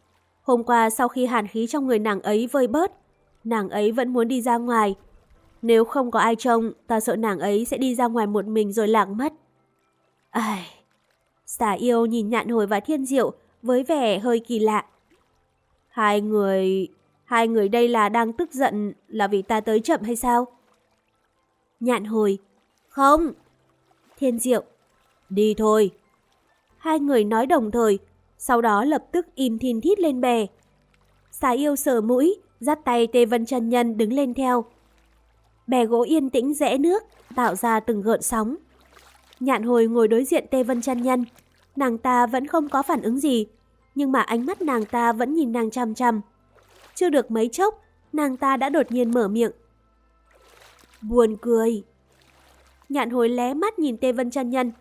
Hôm qua sau khi hàn khí trong người nàng ấy vơi bớt, nàng ấy vẫn muốn đi ra ngoài. Nếu không có ai trông, ta sợ nàng ấy sẽ đi ra ngoài một mình rồi lạc mất. Ai... Xà yêu nhìn nhạn hồi và thiên diệu với vẻ hơi kỳ lạ. Hai người... Hai người đây là đang tức giận là vì ta tới chậm hay sao? Nhạn hồi. Không. Thiên diệu. Đi thôi. Hai người nói đồng thời, sau đó lập tức im thiên thít lên bè. Xà yêu sờ mũi, dắt tay Tê Vân chân Nhân đứng lên theo. Bè gỗ yên tĩnh rẽ nước, tạo ra từng gợn sóng. Nhạn hồi ngồi đối diện Tê Vân chân Nhân. Nàng ta vẫn không có phản ứng gì, nhưng mà ánh mắt nàng ta vẫn nhìn nàng chăm chăm. Chưa được mấy chốc, nàng ta đã đột nhiên mở miệng. Buồn cười. Nhạn hồi lé mắt nhìn Tê Vân chân Nhân.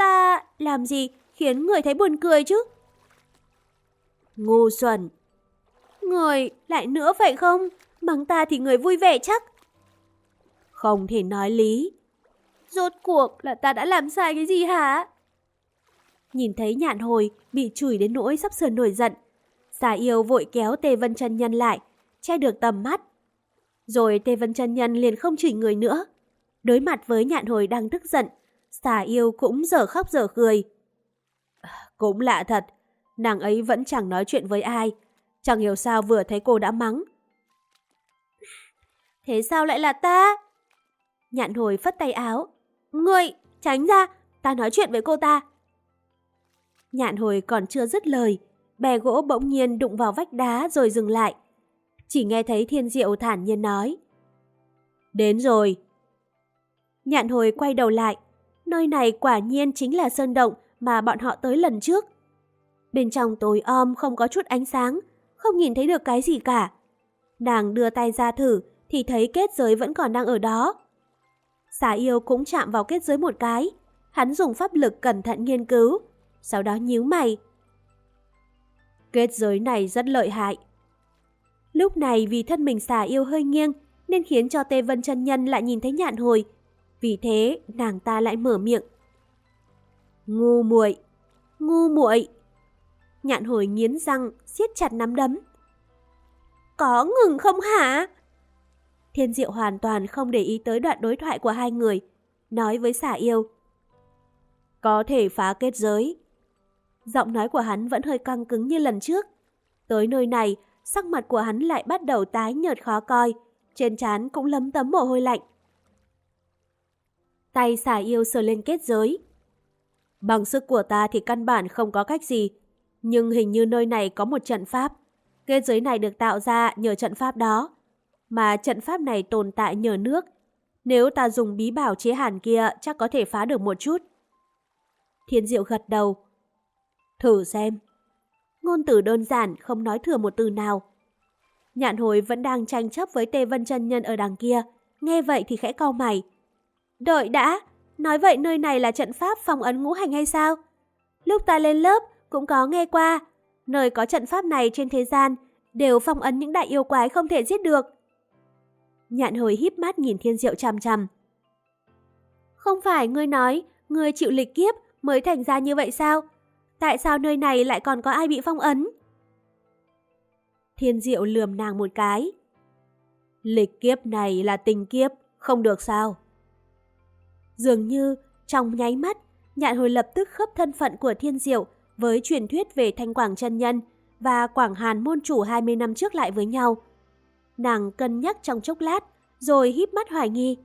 Ta làm gì khiến người thấy buồn cười chứ? Ngu xuẩn. Người lại nữa vậy không? Mắng ta thì người vui vẻ chắc. Không thể nói lý. Rốt cuộc là ta đã làm sai cái gì hả? Nhìn thấy nhạn hồi bị chửi đến nỗi sắp sờn nổi giận. Xà yêu vội kéo Tê Vân chân Nhân lại, che được tầm mắt. Rồi Tê Vân chân Nhân liền không chửi người nữa. Đối mặt với nhạn hồi đang tức giận, xà yêu cũng dở khóc dở cười. Cũng lạ thật, nàng ấy vẫn chẳng nói chuyện với ai. Chẳng hiểu sao vừa thấy cô đã mắng. Thế sao lại là ta? Nhạn hồi phất tay áo. Ngươi, tránh ra, ta nói chuyện với cô ta. Nhạn hồi còn chưa dứt lời, bè gỗ bỗng nhiên đụng vào vách đá rồi dừng lại. Chỉ nghe thấy thiên diệu thản nhiên nói. Đến rồi. Nhạn hồi quay đầu lại. Nơi này quả nhiên chính là sơn động mà bọn họ tới lần trước. Bên trong tối om không có chút ánh sáng, không nhìn thấy được cái gì cả. Nàng đưa tay ra thử thì thấy kết giới vẫn còn đang ở đó. Xà yêu cũng chạm vào kết giới một cái. Hắn dùng pháp lực cẩn thận nghiên cứu, sau đó nhíu mày. Kết giới này rất lợi hại. Lúc này vì thân mình xà yêu hơi nghiêng nên khiến cho Tê Vân chân Nhân lại nhìn thấy nhạn hồi. Vì thế nàng ta lại mở miệng. Ngu muội, ngu muội. Nhạn hồi nghiến răng, siết chặt nắm đấm. Có ngừng không hả? Thiên Diệu hoàn toàn không để ý tới đoạn đối thoại của hai người, nói với xả yêu. Có thể phá kết giới. Giọng nói của hắn vẫn hơi căng cứng như lần trước. Tới nơi này, sắc mặt của hắn lại bắt đầu tái nhợt khó coi, trên trán cũng lấm tấm mồ hôi lạnh. Tay xả yêu sờ lên kết giới. Bằng sức của ta thì căn bản không có cách gì, nhưng hình như nơi này có một trận pháp. Kết giới này được tạo ra nhờ trận pháp đó mà trận pháp này tồn tại nhờ nước. Nếu ta dùng bí bảo chế hàn kia chắc có thể phá được một chút. Thiên Diệu gật đầu. Thử xem. Ngôn từ đơn giản, không nói thừa một từ nào. Nhạn hồi vẫn đang tranh chấp với Tê Vân chân Nhân ở đằng kia. Nghe vậy thì khẽ cau mày. Đợi đã, nói vậy nơi này là trận pháp phong ấn ngũ hành hay sao? Lúc ta lên lớp cũng có nghe qua, nơi có trận pháp này trên thế gian đều phong ấn những đại yêu quái không thể giết được. Nhạn hồi híp mắt nhìn thiên diệu chằm chằm. Không phải ngươi nói, ngươi chịu lịch kiếp mới thành ra như vậy sao? Tại sao nơi này lại còn có ai bị phong ấn? Thiên diệu lườm nàng một cái. Lịch kiếp này là tình kiếp, không được sao? Dường như, trong nháy mắt, nhạn hồi lập tức khớp thân phận của thiên diệu với truyền thuyết về thanh quảng chân nhân và quảng hàn môn chủ 20 năm trước lại với nhau. Nàng cân nhắc trong chốc lát, rồi híp mắt hoài nghi.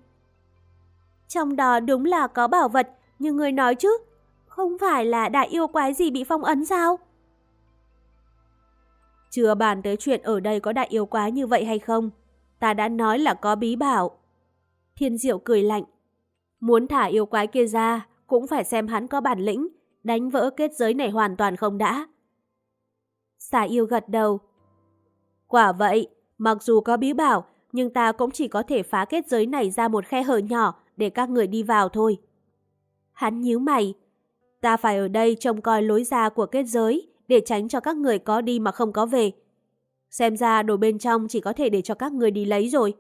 Trong đó đúng là có bảo vật, như người nói chứ. Không phải là đại yêu quái gì bị phong ấn sao? Chưa bàn tới chuyện ở đây có đại yêu quái như vậy hay không. Ta đã nói là có bí bảo. Thiên diệu cười lạnh. Muốn thả yêu quái kia ra, cũng phải xem hắn có bản lĩnh, đánh vỡ kết giới này hoàn toàn không đã. Xà yêu gật đầu. Quả vậy, Mặc dù có bí bảo, nhưng ta cũng chỉ có thể phá kết giới này ra một khe hở nhỏ để các người đi vào thôi. Hắn nhíu mày. Ta phải ở đây trông coi lối ra của kết giới để tránh cho các người có đi mà không có về. Xem ra đồ bên trong chỉ có thể để cho các người đi lấy rồi.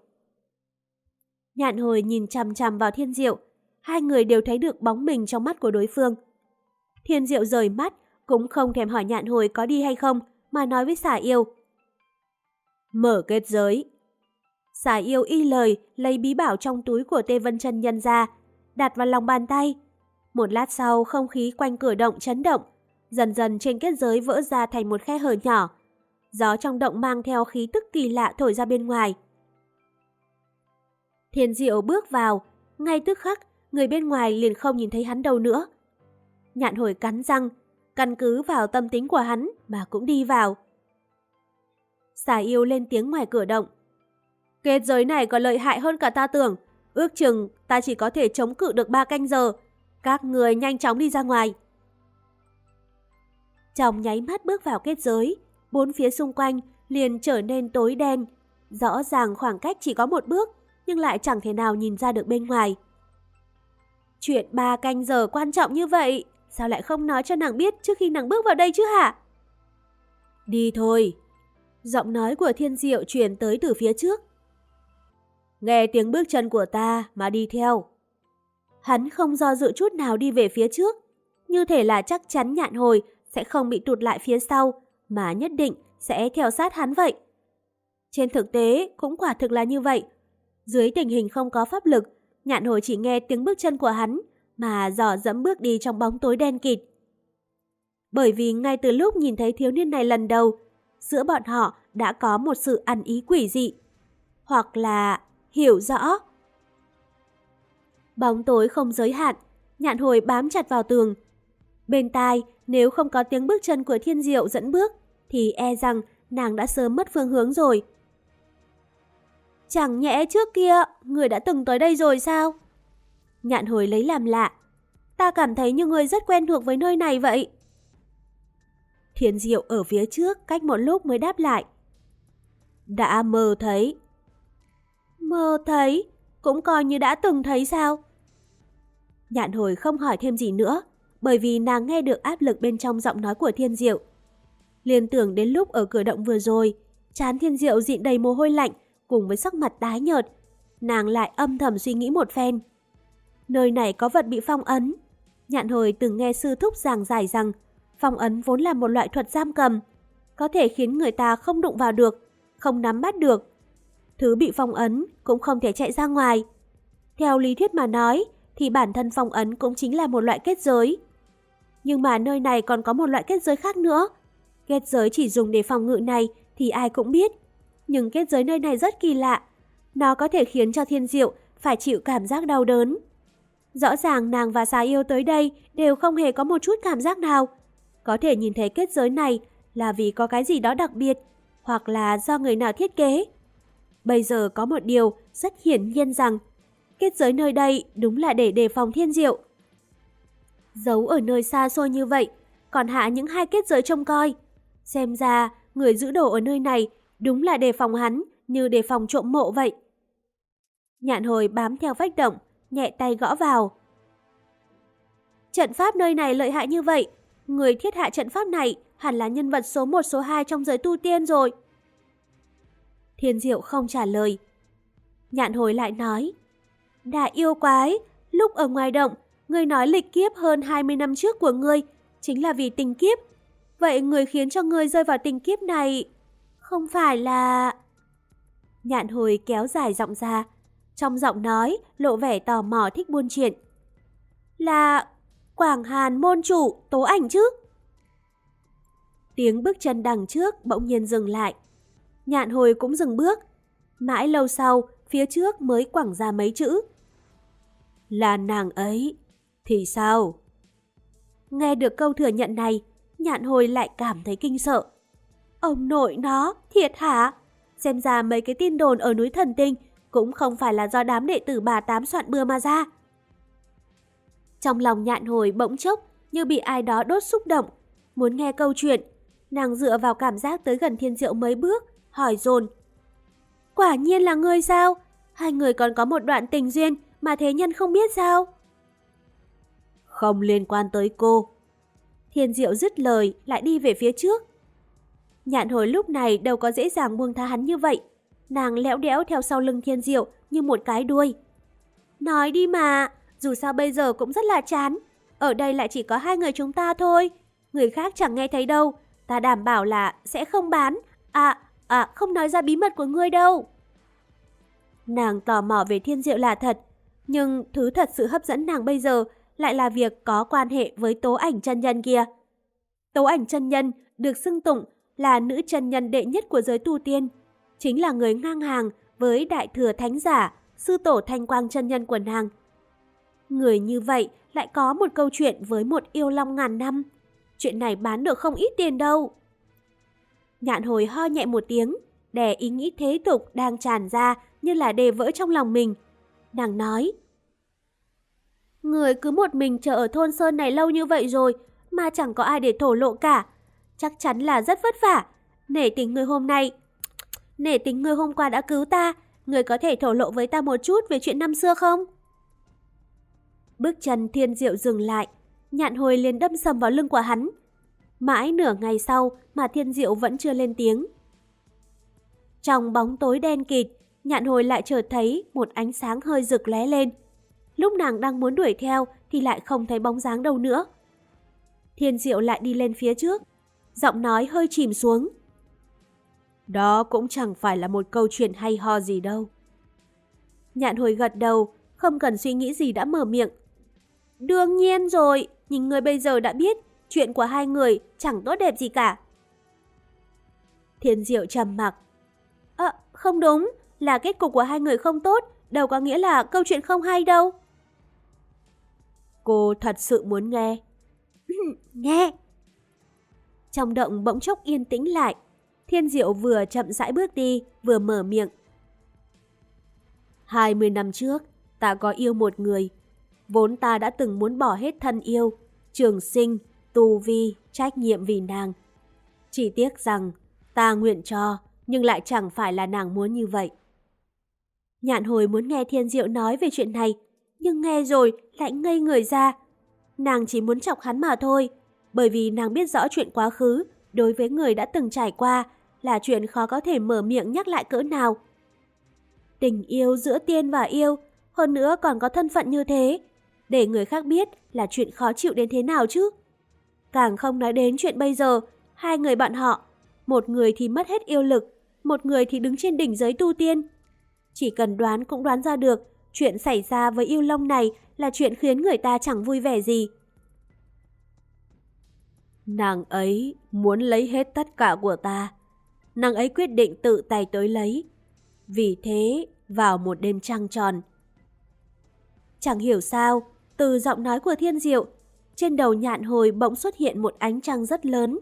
Nhạn hồi nhìn chằm chằm vào thiên diệu. Hai người đều thấy được bóng mình trong mắt của đối phương. Thiên diệu rời mắt, cũng không thèm hỏi nhạn hồi có đi hay không, mà nói với xả yêu. Mở kết giới. Xà yêu y lời lấy bí bảo trong túi của Tê Vân chân Nhân ra, đặt vào lòng bàn tay. Một lát sau không khí quanh cửa động chấn động, dần dần trên kết giới vỡ ra thành một khe hở nhỏ. Gió trong động mang theo khí tức kỳ lạ thổi ra bên ngoài. Thiên diệu bước vào, ngay tức khắc, người bên ngoài liền không nhìn thấy hắn đâu nữa. Nhạn hồi cắn răng, căn cứ vào tâm tính của hắn mà cũng đi vào. Xà yêu lên tiếng ngoài cửa động. Kết giới này còn lợi hại hơn cả ta tưởng. Ước chừng ta chỉ có thể chống cự được 3 canh giờ. Các người nhanh chóng đi ra ngoài. Trong nháy mắt bước vào kết giới, bốn phía xung quanh liền trở nên tối đen. Rõ ràng khoảng cách chỉ có một bước, nhưng lại chẳng thể nào nhìn ra được bên ngoài. Chuyện ba canh giờ quan trọng như vậy, sao lại không nói cho nàng biết trước khi nàng bước vào đây chứ hả? Đi thôi, Giọng nói của thiên diệu truyền tới từ phía trước. Nghe tiếng bước chân của ta mà đi theo. Hắn không do dự chút nào đi về phía trước. Như thể là chắc chắn nhạn hồi sẽ không bị tụt lại phía sau, mà nhất định sẽ theo sát hắn vậy. Trên thực tế cũng quả thực là như vậy. Dưới tình hình không có pháp lực, nhạn hồi chỉ nghe tiếng bước chân của hắn mà dò dẫm bước đi trong bóng tối đen kịt. Bởi vì ngay từ lúc nhìn thấy thiếu niên này lần đầu, giữa bọn họ đã có một sự ăn ý quỷ dị. Hoặc là hiểu rõ. Bóng tối không giới hạn, nhạn hồi bám chặt vào tường. Bên tai, nếu không có tiếng bước chân của thiên diệu dẫn bước, thì e rằng nàng đã sớm mất phương hướng rồi. Chẳng nhẽ trước kia, người đã từng tới đây rồi sao? Nhạn hồi lấy làm lạ. Ta cảm thấy như người rất quen thuộc với nơi này vậy. Thiên diệu ở phía trước cách một lúc mới đáp lại. Đã mơ thấy. Mơ thấy? Cũng coi như đã từng thấy sao? Nhạn hồi không hỏi thêm gì nữa, bởi vì nàng nghe được áp lực bên trong giọng nói của thiên diệu. Liên tưởng đến lúc ở cửa động vừa rồi, chán thiên diệu dịn đầy mồ hôi lạnh cùng với sắc mặt tái nhợt. Nàng lại âm thầm suy nghĩ một phen. Nơi này có vật bị phong ấn. Nhạn hồi từng nghe sư thúc giảng giải rằng phong ấn vốn là một loại thuật giam cầm, có thể khiến người ta không đụng vào được, không nắm bắt được. Thứ bị phong ấn cũng không thể chạy ra ngoài. Theo lý thuyết mà nói, thì bản thân phong ấn cũng chính là một loại kết giới. Nhưng mà nơi này còn có một loại kết giới khác nữa. Kết giới chỉ dùng để phòng ngự này thì ai cũng biết. Nhưng kết giới nơi này rất kỳ lạ. Nó có thể khiến cho thiên diệu phải chịu cảm giác đau đớn. Rõ ràng nàng và xà yêu tới đây đều không hề có một chút cảm giác nào. Có thể nhìn thấy kết giới này là vì có cái gì đó đặc biệt, hoặc là do người nào thiết kế. Bây giờ có một điều rất hiển nhiên rằng kết giới nơi đây đúng là để đề phòng thiên diệu. Giấu ở nơi xa xôi như vậy, còn hạ những hai kết giới trông coi. Xem ra, người giữ đồ ở nơi này đúng là đề phòng hắn như đề phòng trộm mộ vậy. Nhạn hồi bám theo vách động, nhẹ tay gõ vào. Trận pháp nơi này lợi hại như vậy, người thiết hạ trận pháp này hẳn là nhân vật số 1 số 2 trong giới tu tiên rồi. Thiên Diệu không trả lời. Nhạn hồi lại nói, Đại yêu quái, lúc ở ngoài động, người nói lịch kiếp hơn 20 năm trước của ngươi chính là vì tình kiếp. Vậy người khiến cho người rơi vào tình kiếp này không phải là... Nhạn hồi kéo dài giọng ra, trong giọng nói lộ vẻ tò mò thích buôn chuyện. Là Quảng Hàn môn chủ tố ảnh chứ? Tiếng bước chân đằng trước bỗng nhiên dừng lại. Nhạn hồi cũng dừng bước. Mãi lâu sau, phía trước mới quẳng ra mấy chữ. Là nàng ấy. Thì sao? Nghe được câu thừa nhận này, nhạn hồi lại cảm thấy kinh sợ. Ông nội nó, thiệt hả? Xem ra mấy cái tin đồn ở núi thần tinh cũng không phải là do đám đệ tử bà tám soạn bừa mà ra. Trong lòng nhạn hồi bỗng chốc như bị ai đó đốt xúc động. Muốn nghe câu chuyện, nàng dựa vào cảm giác tới gần thiên diệu mấy bước, hỏi dồn Quả nhiên là ngươi sao? Hai người còn có một đoạn tình duyên mà thế nhân không biết sao? Không liên quan tới cô. Thiên diệu dứt lời lại đi về phía trước. Nhạn hồi lúc này đâu có dễ dàng buông tha hắn như vậy. Nàng lẽo đẽo theo sau lưng thiên diệu như một cái đuôi. Nói đi mà, dù sao bây giờ cũng rất là chán. Ở đây lại chỉ có hai người chúng ta thôi. Người khác chẳng nghe thấy đâu. Ta đảm bảo là sẽ không bán. À, à, không nói ra bí mật của ngươi đâu. Nàng tò mò về thiên diệu là thật. Nhưng thứ thật sự hấp dẫn nàng bây giờ lại là việc có quan hệ với tố ảnh chân nhân kia. Tố ảnh chân nhân được xưng tụng là nữ chân nhân đệ nhất của giới tu tiên, chính là người ngang hàng với đại thừa thánh giả, sư tổ thanh quang chân nhân của nàng. Người như vậy lại có một câu chuyện với một yêu long ngàn năm. Chuyện này bán được không ít tiền đâu. Nhạn hồi ho nhẹ một tiếng, đè ý nghĩ thế tục đang tràn ra như là đề vỡ trong lòng mình. Nàng nói, Người cứ một mình chờ ở thôn Sơn này lâu như vậy rồi mà chẳng có ai để thổ lộ cả. Chắc chắn là rất vất vả. Nể tình người hôm nay, nể tình người hôm qua đã cứu ta, người có thể thổ lộ với ta một chút về chuyện năm xưa không? Bước chân thiên diệu dừng lại, nhạn hồi liền đâm sầm vào lưng của hắn. Mãi nửa ngày sau mà thiên diệu vẫn chưa lên tiếng. Trong bóng tối đen kịt, nhạn hồi lại chợt thấy một ánh sáng hơi rực lóe lên. Lúc nàng đang muốn đuổi theo thì lại không thấy bóng dáng đâu nữa. Thiên diệu lại đi lên phía trước, giọng nói hơi chìm xuống. Đó cũng chẳng phải là một câu chuyện hay ho gì đâu. Nhạn hồi gật đầu, không cần suy nghĩ gì đã mở miệng. Đương nhiên rồi, nhìn người bây giờ đã biết, chuyện của hai người chẳng tốt đẹp gì cả. Thiên diệu trầm mặc. ơ, không đúng, là kết cục của hai người không tốt, đâu có nghĩa là câu chuyện không hay đâu. Cô thật sự muốn nghe. nghe. Trong động bỗng chốc yên tĩnh lại, Thiên Diệu vừa chậm rãi bước đi, vừa mở miệng. 20 năm trước, ta có yêu một người. Vốn ta đã từng muốn bỏ hết thân yêu, trường sinh, tu vi, trách nhiệm vì nàng. Chỉ tiếc rằng ta nguyện cho, nhưng lại chẳng phải là nàng muốn như vậy. Nhạn hồi muốn nghe Thiên Diệu nói về chuyện này, nhưng nghe rồi lại ngây người ra. Nàng chỉ muốn chọc hắn mà thôi, bởi vì nàng biết rõ chuyện quá khứ đối với người đã từng trải qua là chuyện khó có thể mở miệng nhắc lại cỡ nào. Tình yêu giữa tiên và yêu, hơn nữa còn có thân phận như thế, để người khác biết là chuyện khó chịu đến thế nào chứ. Càng không nói đến chuyện bây giờ, hai người bạn họ, một người thì mất hết yêu lực, một người thì đứng trên đỉnh giới tu tiên. Chỉ cần đoán cũng đoán ra được, chuyện xảy ra với yêu long này là chuyện khiến người ta chẳng vui vẻ gì. Nàng ấy muốn lấy hết tất cả của ta. Nàng ấy quyết định tự tay tới lấy. Vì thế, vào một đêm trăng tròn. Chẳng hiểu sao, từ giọng nói của thiên diệu, trên đầu nhạn hồi bỗng xuất hiện một ánh trăng rất lớn.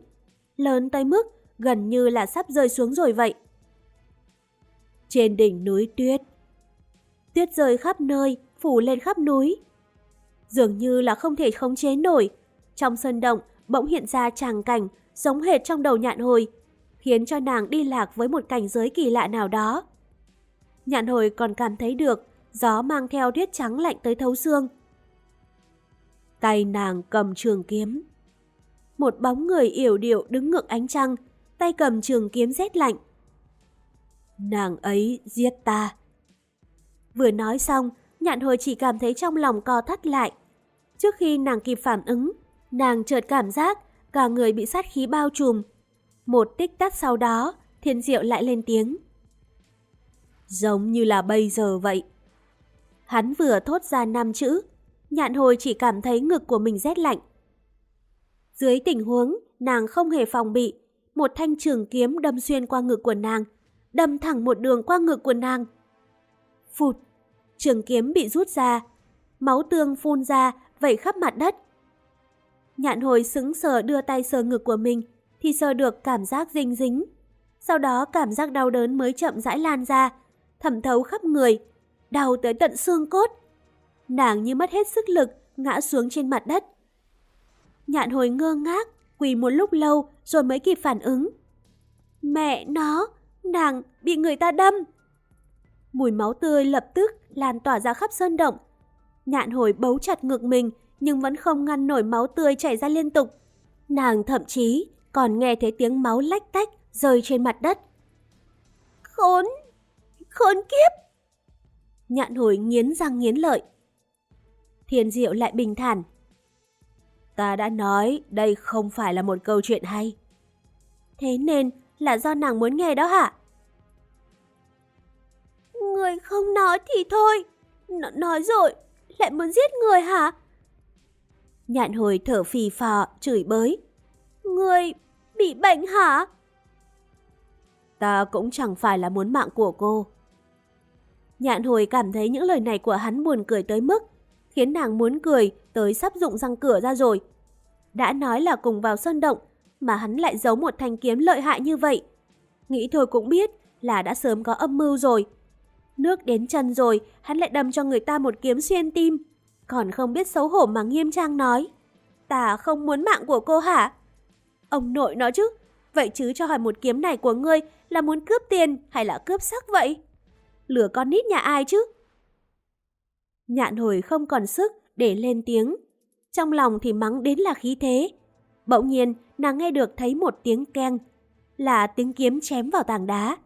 Lớn tới mức gần như là sắp rơi xuống rồi vậy. Trên đỉnh núi tuyết, tuyết rơi khắp nơi, phủ lên khắp núi. Dường như là không thể khống chế nổi. Trong sân động bỗng hiện ra tràng cảnh giống hệt trong đầu nhạn hồi, khiến cho nàng đi lạc với một cảnh giới kỳ lạ nào đó. Nhạn hồi còn cảm thấy được gió mang theo tuyết trắng lạnh tới thấu xương. Tay nàng cầm trường kiếm. Một bóng người yểu điệu đứng ngược ánh trăng, tay cầm trường kiếm rét lạnh. Nàng ấy giết ta. Vừa nói xong, nhạn hồi chỉ cảm thấy trong lòng co thắt lại. Trước khi nàng kịp phản ứng, nàng chợt cảm giác cả người bị sát khí bao trùm. Một tích tắc sau đó, thiên diệu lại lên tiếng. Giống như là bây giờ vậy. Hắn vừa thốt ra năm chữ, nhạn hồi chỉ cảm thấy ngực của mình rét lạnh. Dưới tình huống, nàng không hề phòng bị, một thanh trường kiếm đâm xuyên qua ngực của nàng, đâm thẳng một đường qua ngực của nàng. Phụt, trường kiếm bị rút ra, máu tương phun ra, vẩy khắp mặt đất. Nhạn hồi sững sờ đưa tay sờ ngực của mình, thì sờ được cảm giác dinh dính. Sau đó cảm giác đau đớn mới chậm rãi lan ra, thẩm thấu khắp người, đau tới tận xương cốt. Nàng như mất hết sức lực, ngã xuống trên mặt đất. Nhạn hồi ngơ ngác, quỳ một lúc lâu rồi mới kịp phản ứng. Mẹ nó, nàng bị người ta đâm. Mùi máu tươi lập tức lan tỏa ra khắp sơn động. Nhạn hồi bấu chặt ngực mình nhưng vẫn không ngăn nổi máu tươi chảy ra liên tục. Nàng thậm chí còn nghe thấy tiếng máu lách tách rơi trên mặt đất. Khốn! Khốn kiếp! Nhạn hồi nghiến răng nghiến lợi. Thiên diệu lại bình thản. Ta đã nói đây không phải là một câu chuyện hay. Thế nên là do nàng muốn nghe đó hả? Người không nói thì thôi. N nói rồi, lại muốn giết người hả? Nhạn hồi thở phì phò, chửi bới. Người bị bệnh hả? Ta cũng chẳng phải là muốn mạng của cô. Nhạn hồi cảm thấy những lời này của hắn buồn cười tới mức, khiến nàng muốn cười tới sắp dụng răng cửa ra rồi. Đã nói là cùng vào sân động, mà hắn lại giấu một thanh kiếm lợi hại như vậy. Nghĩ thôi cũng biết là đã sớm có âm mưu rồi. Nước đến chân rồi, hắn lại đâm cho người ta một kiếm xuyên tim. Còn không biết xấu hổ mà nghiêm trang nói. Ta không muốn mạng của cô hả? Ông nội nói chứ, vậy chứ cho hỏi một kiếm này của ngươi là muốn cướp tiền hay là cướp sắc vậy? Lửa con nít nhà ai chứ? Nhạn hồi không còn sức để lên tiếng. Trong lòng thì mắng đến là khí thế. Bỗng nhiên, nàng nghe được thấy một tiếng keng, là tiếng kiếm chém vào tảng đá.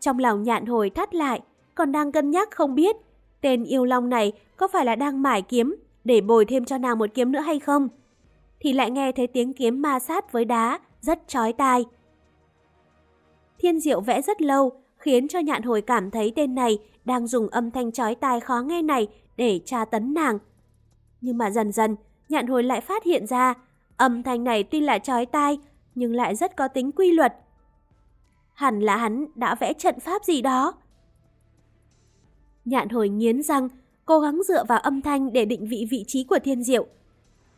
Trong lòng nhạn hồi thắt lại, còn đang cân nhắc không biết tên yêu long này có phải là đang mải kiếm để bồi thêm cho nàng một kiếm nữa hay không? Thì lại nghe thấy tiếng kiếm ma sát với đá, rất chói tai. Thiên Diệu vẽ rất lâu, khiến cho nhạn hồi cảm thấy tên này đang dùng âm thanh chói tai khó nghe này để tra tấn nàng. Nhưng mà dần dần, nhạn hồi lại phát hiện ra, âm thanh này tuy là chói tai, nhưng lại rất có tính quy luật. Hẳn là hắn đã vẽ trận pháp gì đó. Nhạn hồi nghiến răng, cố gắng dựa vào âm thanh để định vị vị trí của thiên diệu.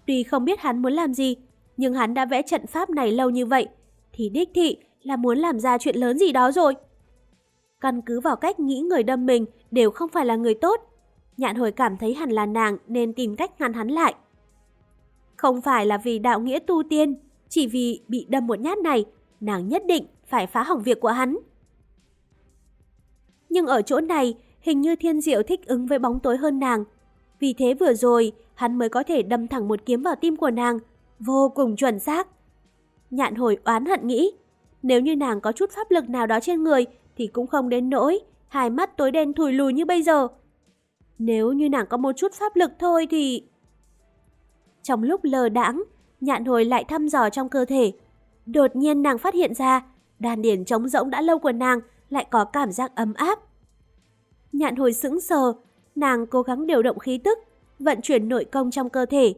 Tuy không biết hắn muốn làm gì, nhưng hắn đã vẽ trận pháp này lâu như vậy, thì đích thị là muốn làm ra chuyện lớn gì đó rồi. Căn cứ vào cách nghĩ người đâm mình đều không phải là người tốt, nhạn hồi cảm thấy hẳn là nàng nên tìm cách ngăn hắn lại. Không phải là vì đạo nghĩa tu tiên, chỉ vì bị đâm một nhát này, nàng nhất định phải phá hỏng việc của hắn. Nhưng ở chỗ này, hình như thiên diệu thích ứng với bóng tối hơn nàng. Vì thế vừa rồi, hắn mới có thể đâm thẳng một kiếm vào tim của nàng, vô cùng chuẩn xác. Nhạn hồi oán hận nghĩ, nếu như nàng có chút pháp lực nào đó trên người thì cũng không đến nỗi, hai mắt tối đen thùi lùi như bây giờ. Nếu như nàng có một chút pháp lực thôi thì... Trong lúc lờ đãng, nhạn hồi lại thăm dò trong cơ thể. Đột nhiên nàng phát hiện ra, đàn điển trống rỗng đã lâu của nàng lại có cảm giác ấm áp. Nhạn hồi sững sờ, nàng cố gắng điều động khí tức, vận chuyển nội công trong cơ thể.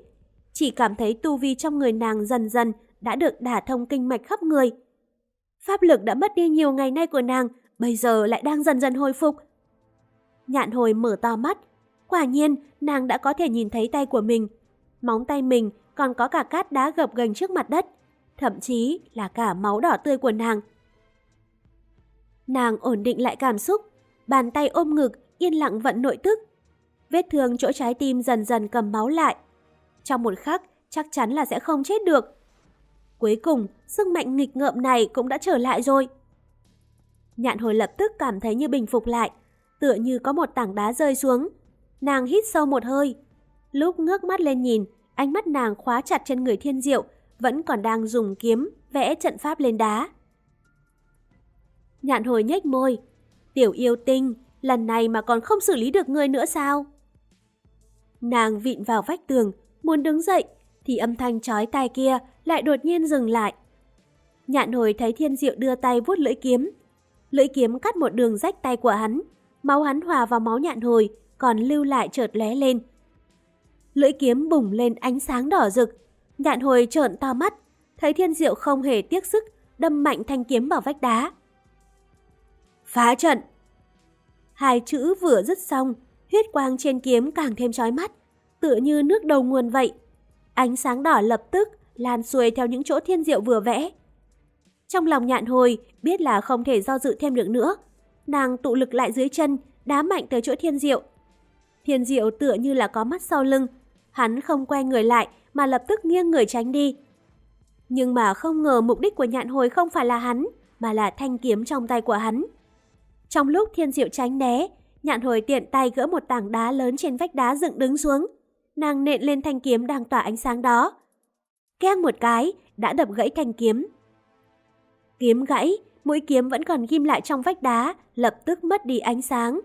Chỉ cảm thấy tu vi trong người nàng dần dần đã được đả thông kinh mạch khắp người. Pháp lực đã mất đi nhiều ngày nay của nàng, bây giờ lại đang dần dần hồi phục. Nhạn hồi mở to mắt, quả nhiên nàng đã có thể nhìn thấy tay của mình. Móng tay mình còn có cả cát đá gập ghềnh trước mặt đất, thậm chí là cả máu đỏ tươi của nàng. Nàng ổn định lại cảm xúc, bàn tay ôm ngực, yên lặng vận nội tức. Vết thương chỗ trái tim dần dần cầm máu lại. Trong một khắc, chắc chắn là sẽ không chết được. Cuối cùng, sức mạnh nghịch ngợm này cũng đã trở lại rồi. Nhạn hồi lập tức cảm thấy như bình phục lại, tựa như có một tảng đá rơi xuống. Nàng hít sâu một hơi. Lúc ngước mắt lên nhìn, ánh mắt nàng khóa chặt trên người thiên diệu, vẫn còn đang dùng kiếm vẽ trận pháp lên đá. Nhạn hồi nhếch môi. Tiểu yêu tinh, lần này mà còn không xử lý được ngươi nữa sao? Nàng vịn vào vách tường, muốn đứng dậy, thì âm thanh chói tai kia lại đột nhiên dừng lại. Nhạn hồi thấy thiên diệu đưa tay vuốt lưỡi kiếm. Lưỡi kiếm cắt một đường rách tay của hắn. Máu hắn hòa vào máu nhạn hồi, còn lưu lại chợt lé lên. Lưỡi kiếm bùng lên ánh sáng đỏ rực. Nhạn hồi trợn to mắt, thấy thiên diệu không hề tiếc sức, đâm mạnh thanh kiếm vào vách đá. Phá trận! Hai chữ vừa dứt xong, huyết quang trên kiếm càng thêm chói mắt, tựa như nước đầu nguồn vậy. Ánh sáng đỏ lập tức lan xuôi theo những chỗ thiên diệu vừa vẽ. Trong lòng nhạn hồi, biết là không thể do dự thêm được nữa. Nàng tụ lực lại dưới chân, đá mạnh tới chỗ thiên diệu. Thiên diệu tựa như là có mắt sau lưng. Hắn không quay người lại mà lập tức nghiêng người tránh đi. Nhưng mà không ngờ mục đích của nhạn hồi không phải là hắn, mà là thanh kiếm trong tay của hắn. Trong lúc thiên diệu tránh né, nhạn hồi tiện tay gỡ một tảng đá lớn trên vách đá dựng đứng xuống. Nàng nện lên thanh kiếm đang tỏa ánh sáng đó. Keng một cái, đã đập gãy thanh kiếm. Kiếm gãy, mũi kiếm vẫn còn ghim lại trong vách đá, lập tức mất đi ánh sáng.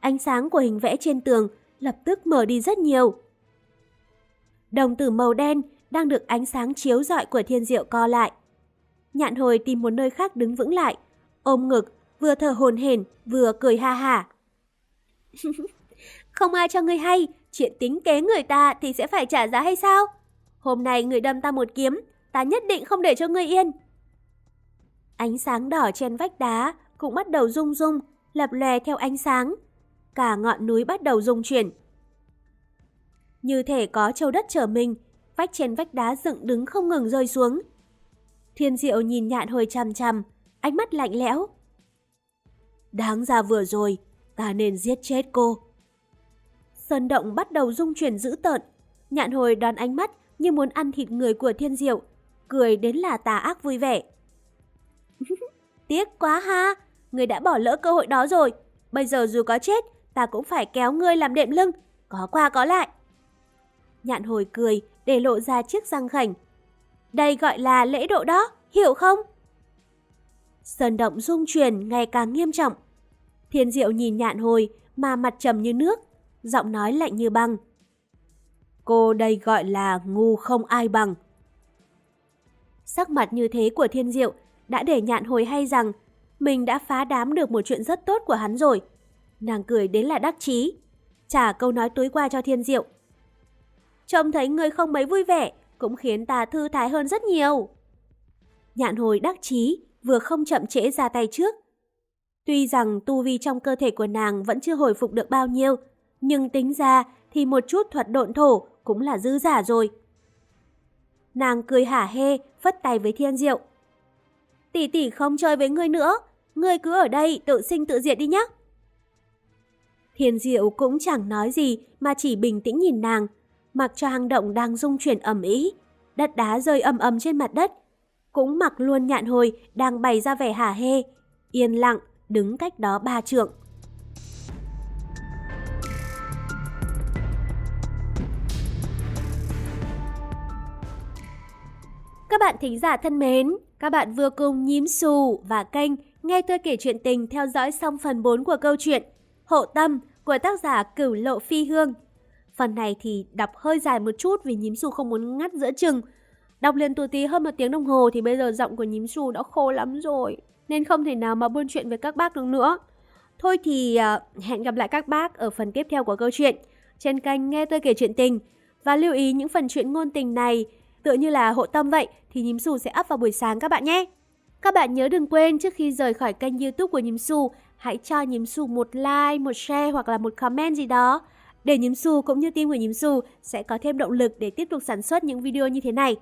Ánh sáng của hình vẽ trên tường lập tức mở đi rất nhiều. Đồng tử màu đen đang được ánh sáng chiếu rọi của thiên diệu co lại. Nhạn hồi tìm một nơi khác đứng vững lại, ôm ngực, vừa thở hồn hển vừa cười ha hả. Không ai cho ngươi hay, chuyện tính kế người ta thì sẽ phải trả giá hay sao? Hôm nay người đâm ta một kiếm, ta nhất định không để cho ngươi yên. Ánh sáng đỏ trên vách đá cũng bắt đầu rung rung, lập lè theo ánh sáng. Cả ngọn núi bắt đầu rung chuyển. Như thể có châu đất trở mình, vách trên vách đá dựng đứng không ngừng rơi xuống. Thiên diệu nhìn nhạn hồi chằm chằm, ánh mắt lạnh lẽo. Đáng ra vừa rồi, ta nên giết chết cô. Sơn động bắt đầu rung chuyển dữ tợn. Nhạn hồi đón ánh mắt như muốn ăn thịt người của thiên diệu, cười đến là tà ác vui vẻ. Tiếc quá ha, người đã bỏ lỡ cơ hội đó rồi. Bây giờ dù có chết, ta cũng phải kéo ngươi làm đệm lưng, có qua có lại. Nhạn hồi cười để lộ ra chiếc răng khảnh. Đây gọi là lễ độ đó, hiểu không? Sơn động rung chuyển ngày càng nghiêm trọng. Thiên diệu nhìn nhạn hồi mà mặt trầm như nước, giọng nói lạnh như băng. Cô đây gọi là ngu không ai bằng. Sắc mặt như thế của thiên diệu đã để nhạn hồi hay rằng mình đã phá đám được một chuyện rất tốt của hắn rồi. Nàng cười đến là đắc chí, trả câu nói tối qua cho Thiên Diệu. Trông thấy người không mấy vui vẻ, cũng khiến ta thư thái hơn rất nhiều. Nhạn hồi đắc chí, vừa không chậm trễ ra tay trước. Tuy rằng tu vi trong cơ thể của nàng vẫn chưa hồi phục được bao nhiêu, nhưng tính ra thì một chút thuật độn thổ cũng là dư giả rồi. Nàng cười hả hê, phất tay với thiên diệu. Tỷ tỷ không chơi với ngươi nữa, ngươi cứ ở đây tự sinh tự diệt đi nhé. Thiên diệu cũng chẳng nói gì mà chỉ bình tĩnh nhìn nàng, mặc cho hang động đang rung chuyển ẩm ý. Đất đá rơi ầm ầm trên mặt đất. Cũng mặc luôn nhạn hồi đang bày ra vẻ hả hê, yên lặng, đứng cách đó ba trượng. Các bạn thính giả thân mến, các bạn vừa cùng nhím xù và kênh nghe tôi kể chuyện tình theo dõi xong phần 4 của câu chuyện Hộ Tâm của tác giả Cửu Lộ Phi Hương. Phần này thì đọc hơi dài một chút vì nhím xù không muốn ngắt giữa chừng. Đọc liền tù tí hơn một tiếng đồng hồ thì bây giờ giọng của nhím xù đã khô lắm rồi, nên không thể nào mà buôn chuyện với các bác được nữa. Thôi thì uh, hẹn gặp lại các bác ở phần tiếp theo của câu chuyện trên kênh Nghe tôi kể chuyện tình. Và lưu ý những phần chuyện ngôn tình này tựa như là hộ tâm vậy thì nhím xù sẽ up vào buổi sáng các bạn nhé. Các bạn nhớ đừng quên trước khi rời khỏi kênh youtube của nhím xù, hãy cho nhím xù một like, một share hoặc là một comment gì đó. Để nhím xù cũng như team của nhím xù sẽ có thêm động lực để tiếp tục sản xuất những video như thế này.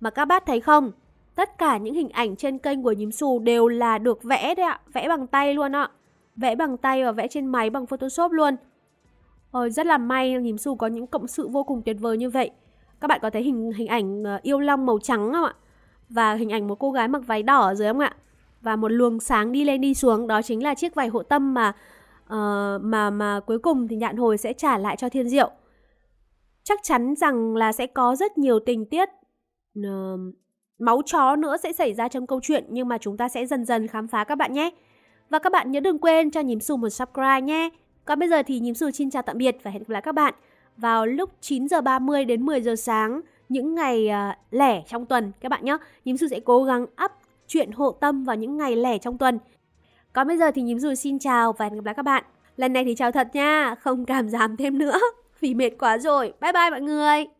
Mà các bác thấy không, tất cả những hình ảnh trên kênh của nhím xù đều là được vẽ đấy ạ, vẽ bằng tay luôn ạ. Vẽ bằng tay và vẽ trên máy bằng Photoshop luôn. Ôi, rất là may nhím xù có những cộng sự vô cùng tuyệt vời như vậy. Các bạn có thấy hình hình ảnh ờ, yêu long màu trắng không ạ? Và hình ảnh một cô gái mặc váy đỏ ở dưới không ạ? Và một luồng sáng đi lên đi xuống đó chính là chiếc váy hộ tâm mà uh, mà mà cuối cùng thì nhạn hồi sẽ trả lại cho thiên diệu. Chắc chắn rằng là sẽ có rất nhiều tình tiết uh, máu chó nữa sẽ xảy ra trong câu chuyện nhưng mà chúng ta sẽ dần dần khám phá các bạn nhé. Và các bạn nhớ đừng quên cho nhím xù một subscribe nhé. Còn bây giờ thì nhím xù xin chào tạm biệt và hẹn gặp lại các bạn vào lúc 9 giờ 30 đến 10 giờ sáng những ngày uh, lẻ trong tuần các bạn nhé. Nhím xù sẽ cố gắng up chuyện hộ tâm vào những ngày lẻ trong tuần. Còn bây giờ thì Nhím xù xin chào và hẹn gặp lại các bạn. Lần này thì chào thật nha, không cảm giảm thêm nữa vì mệt quá rồi. Bye bye mọi người.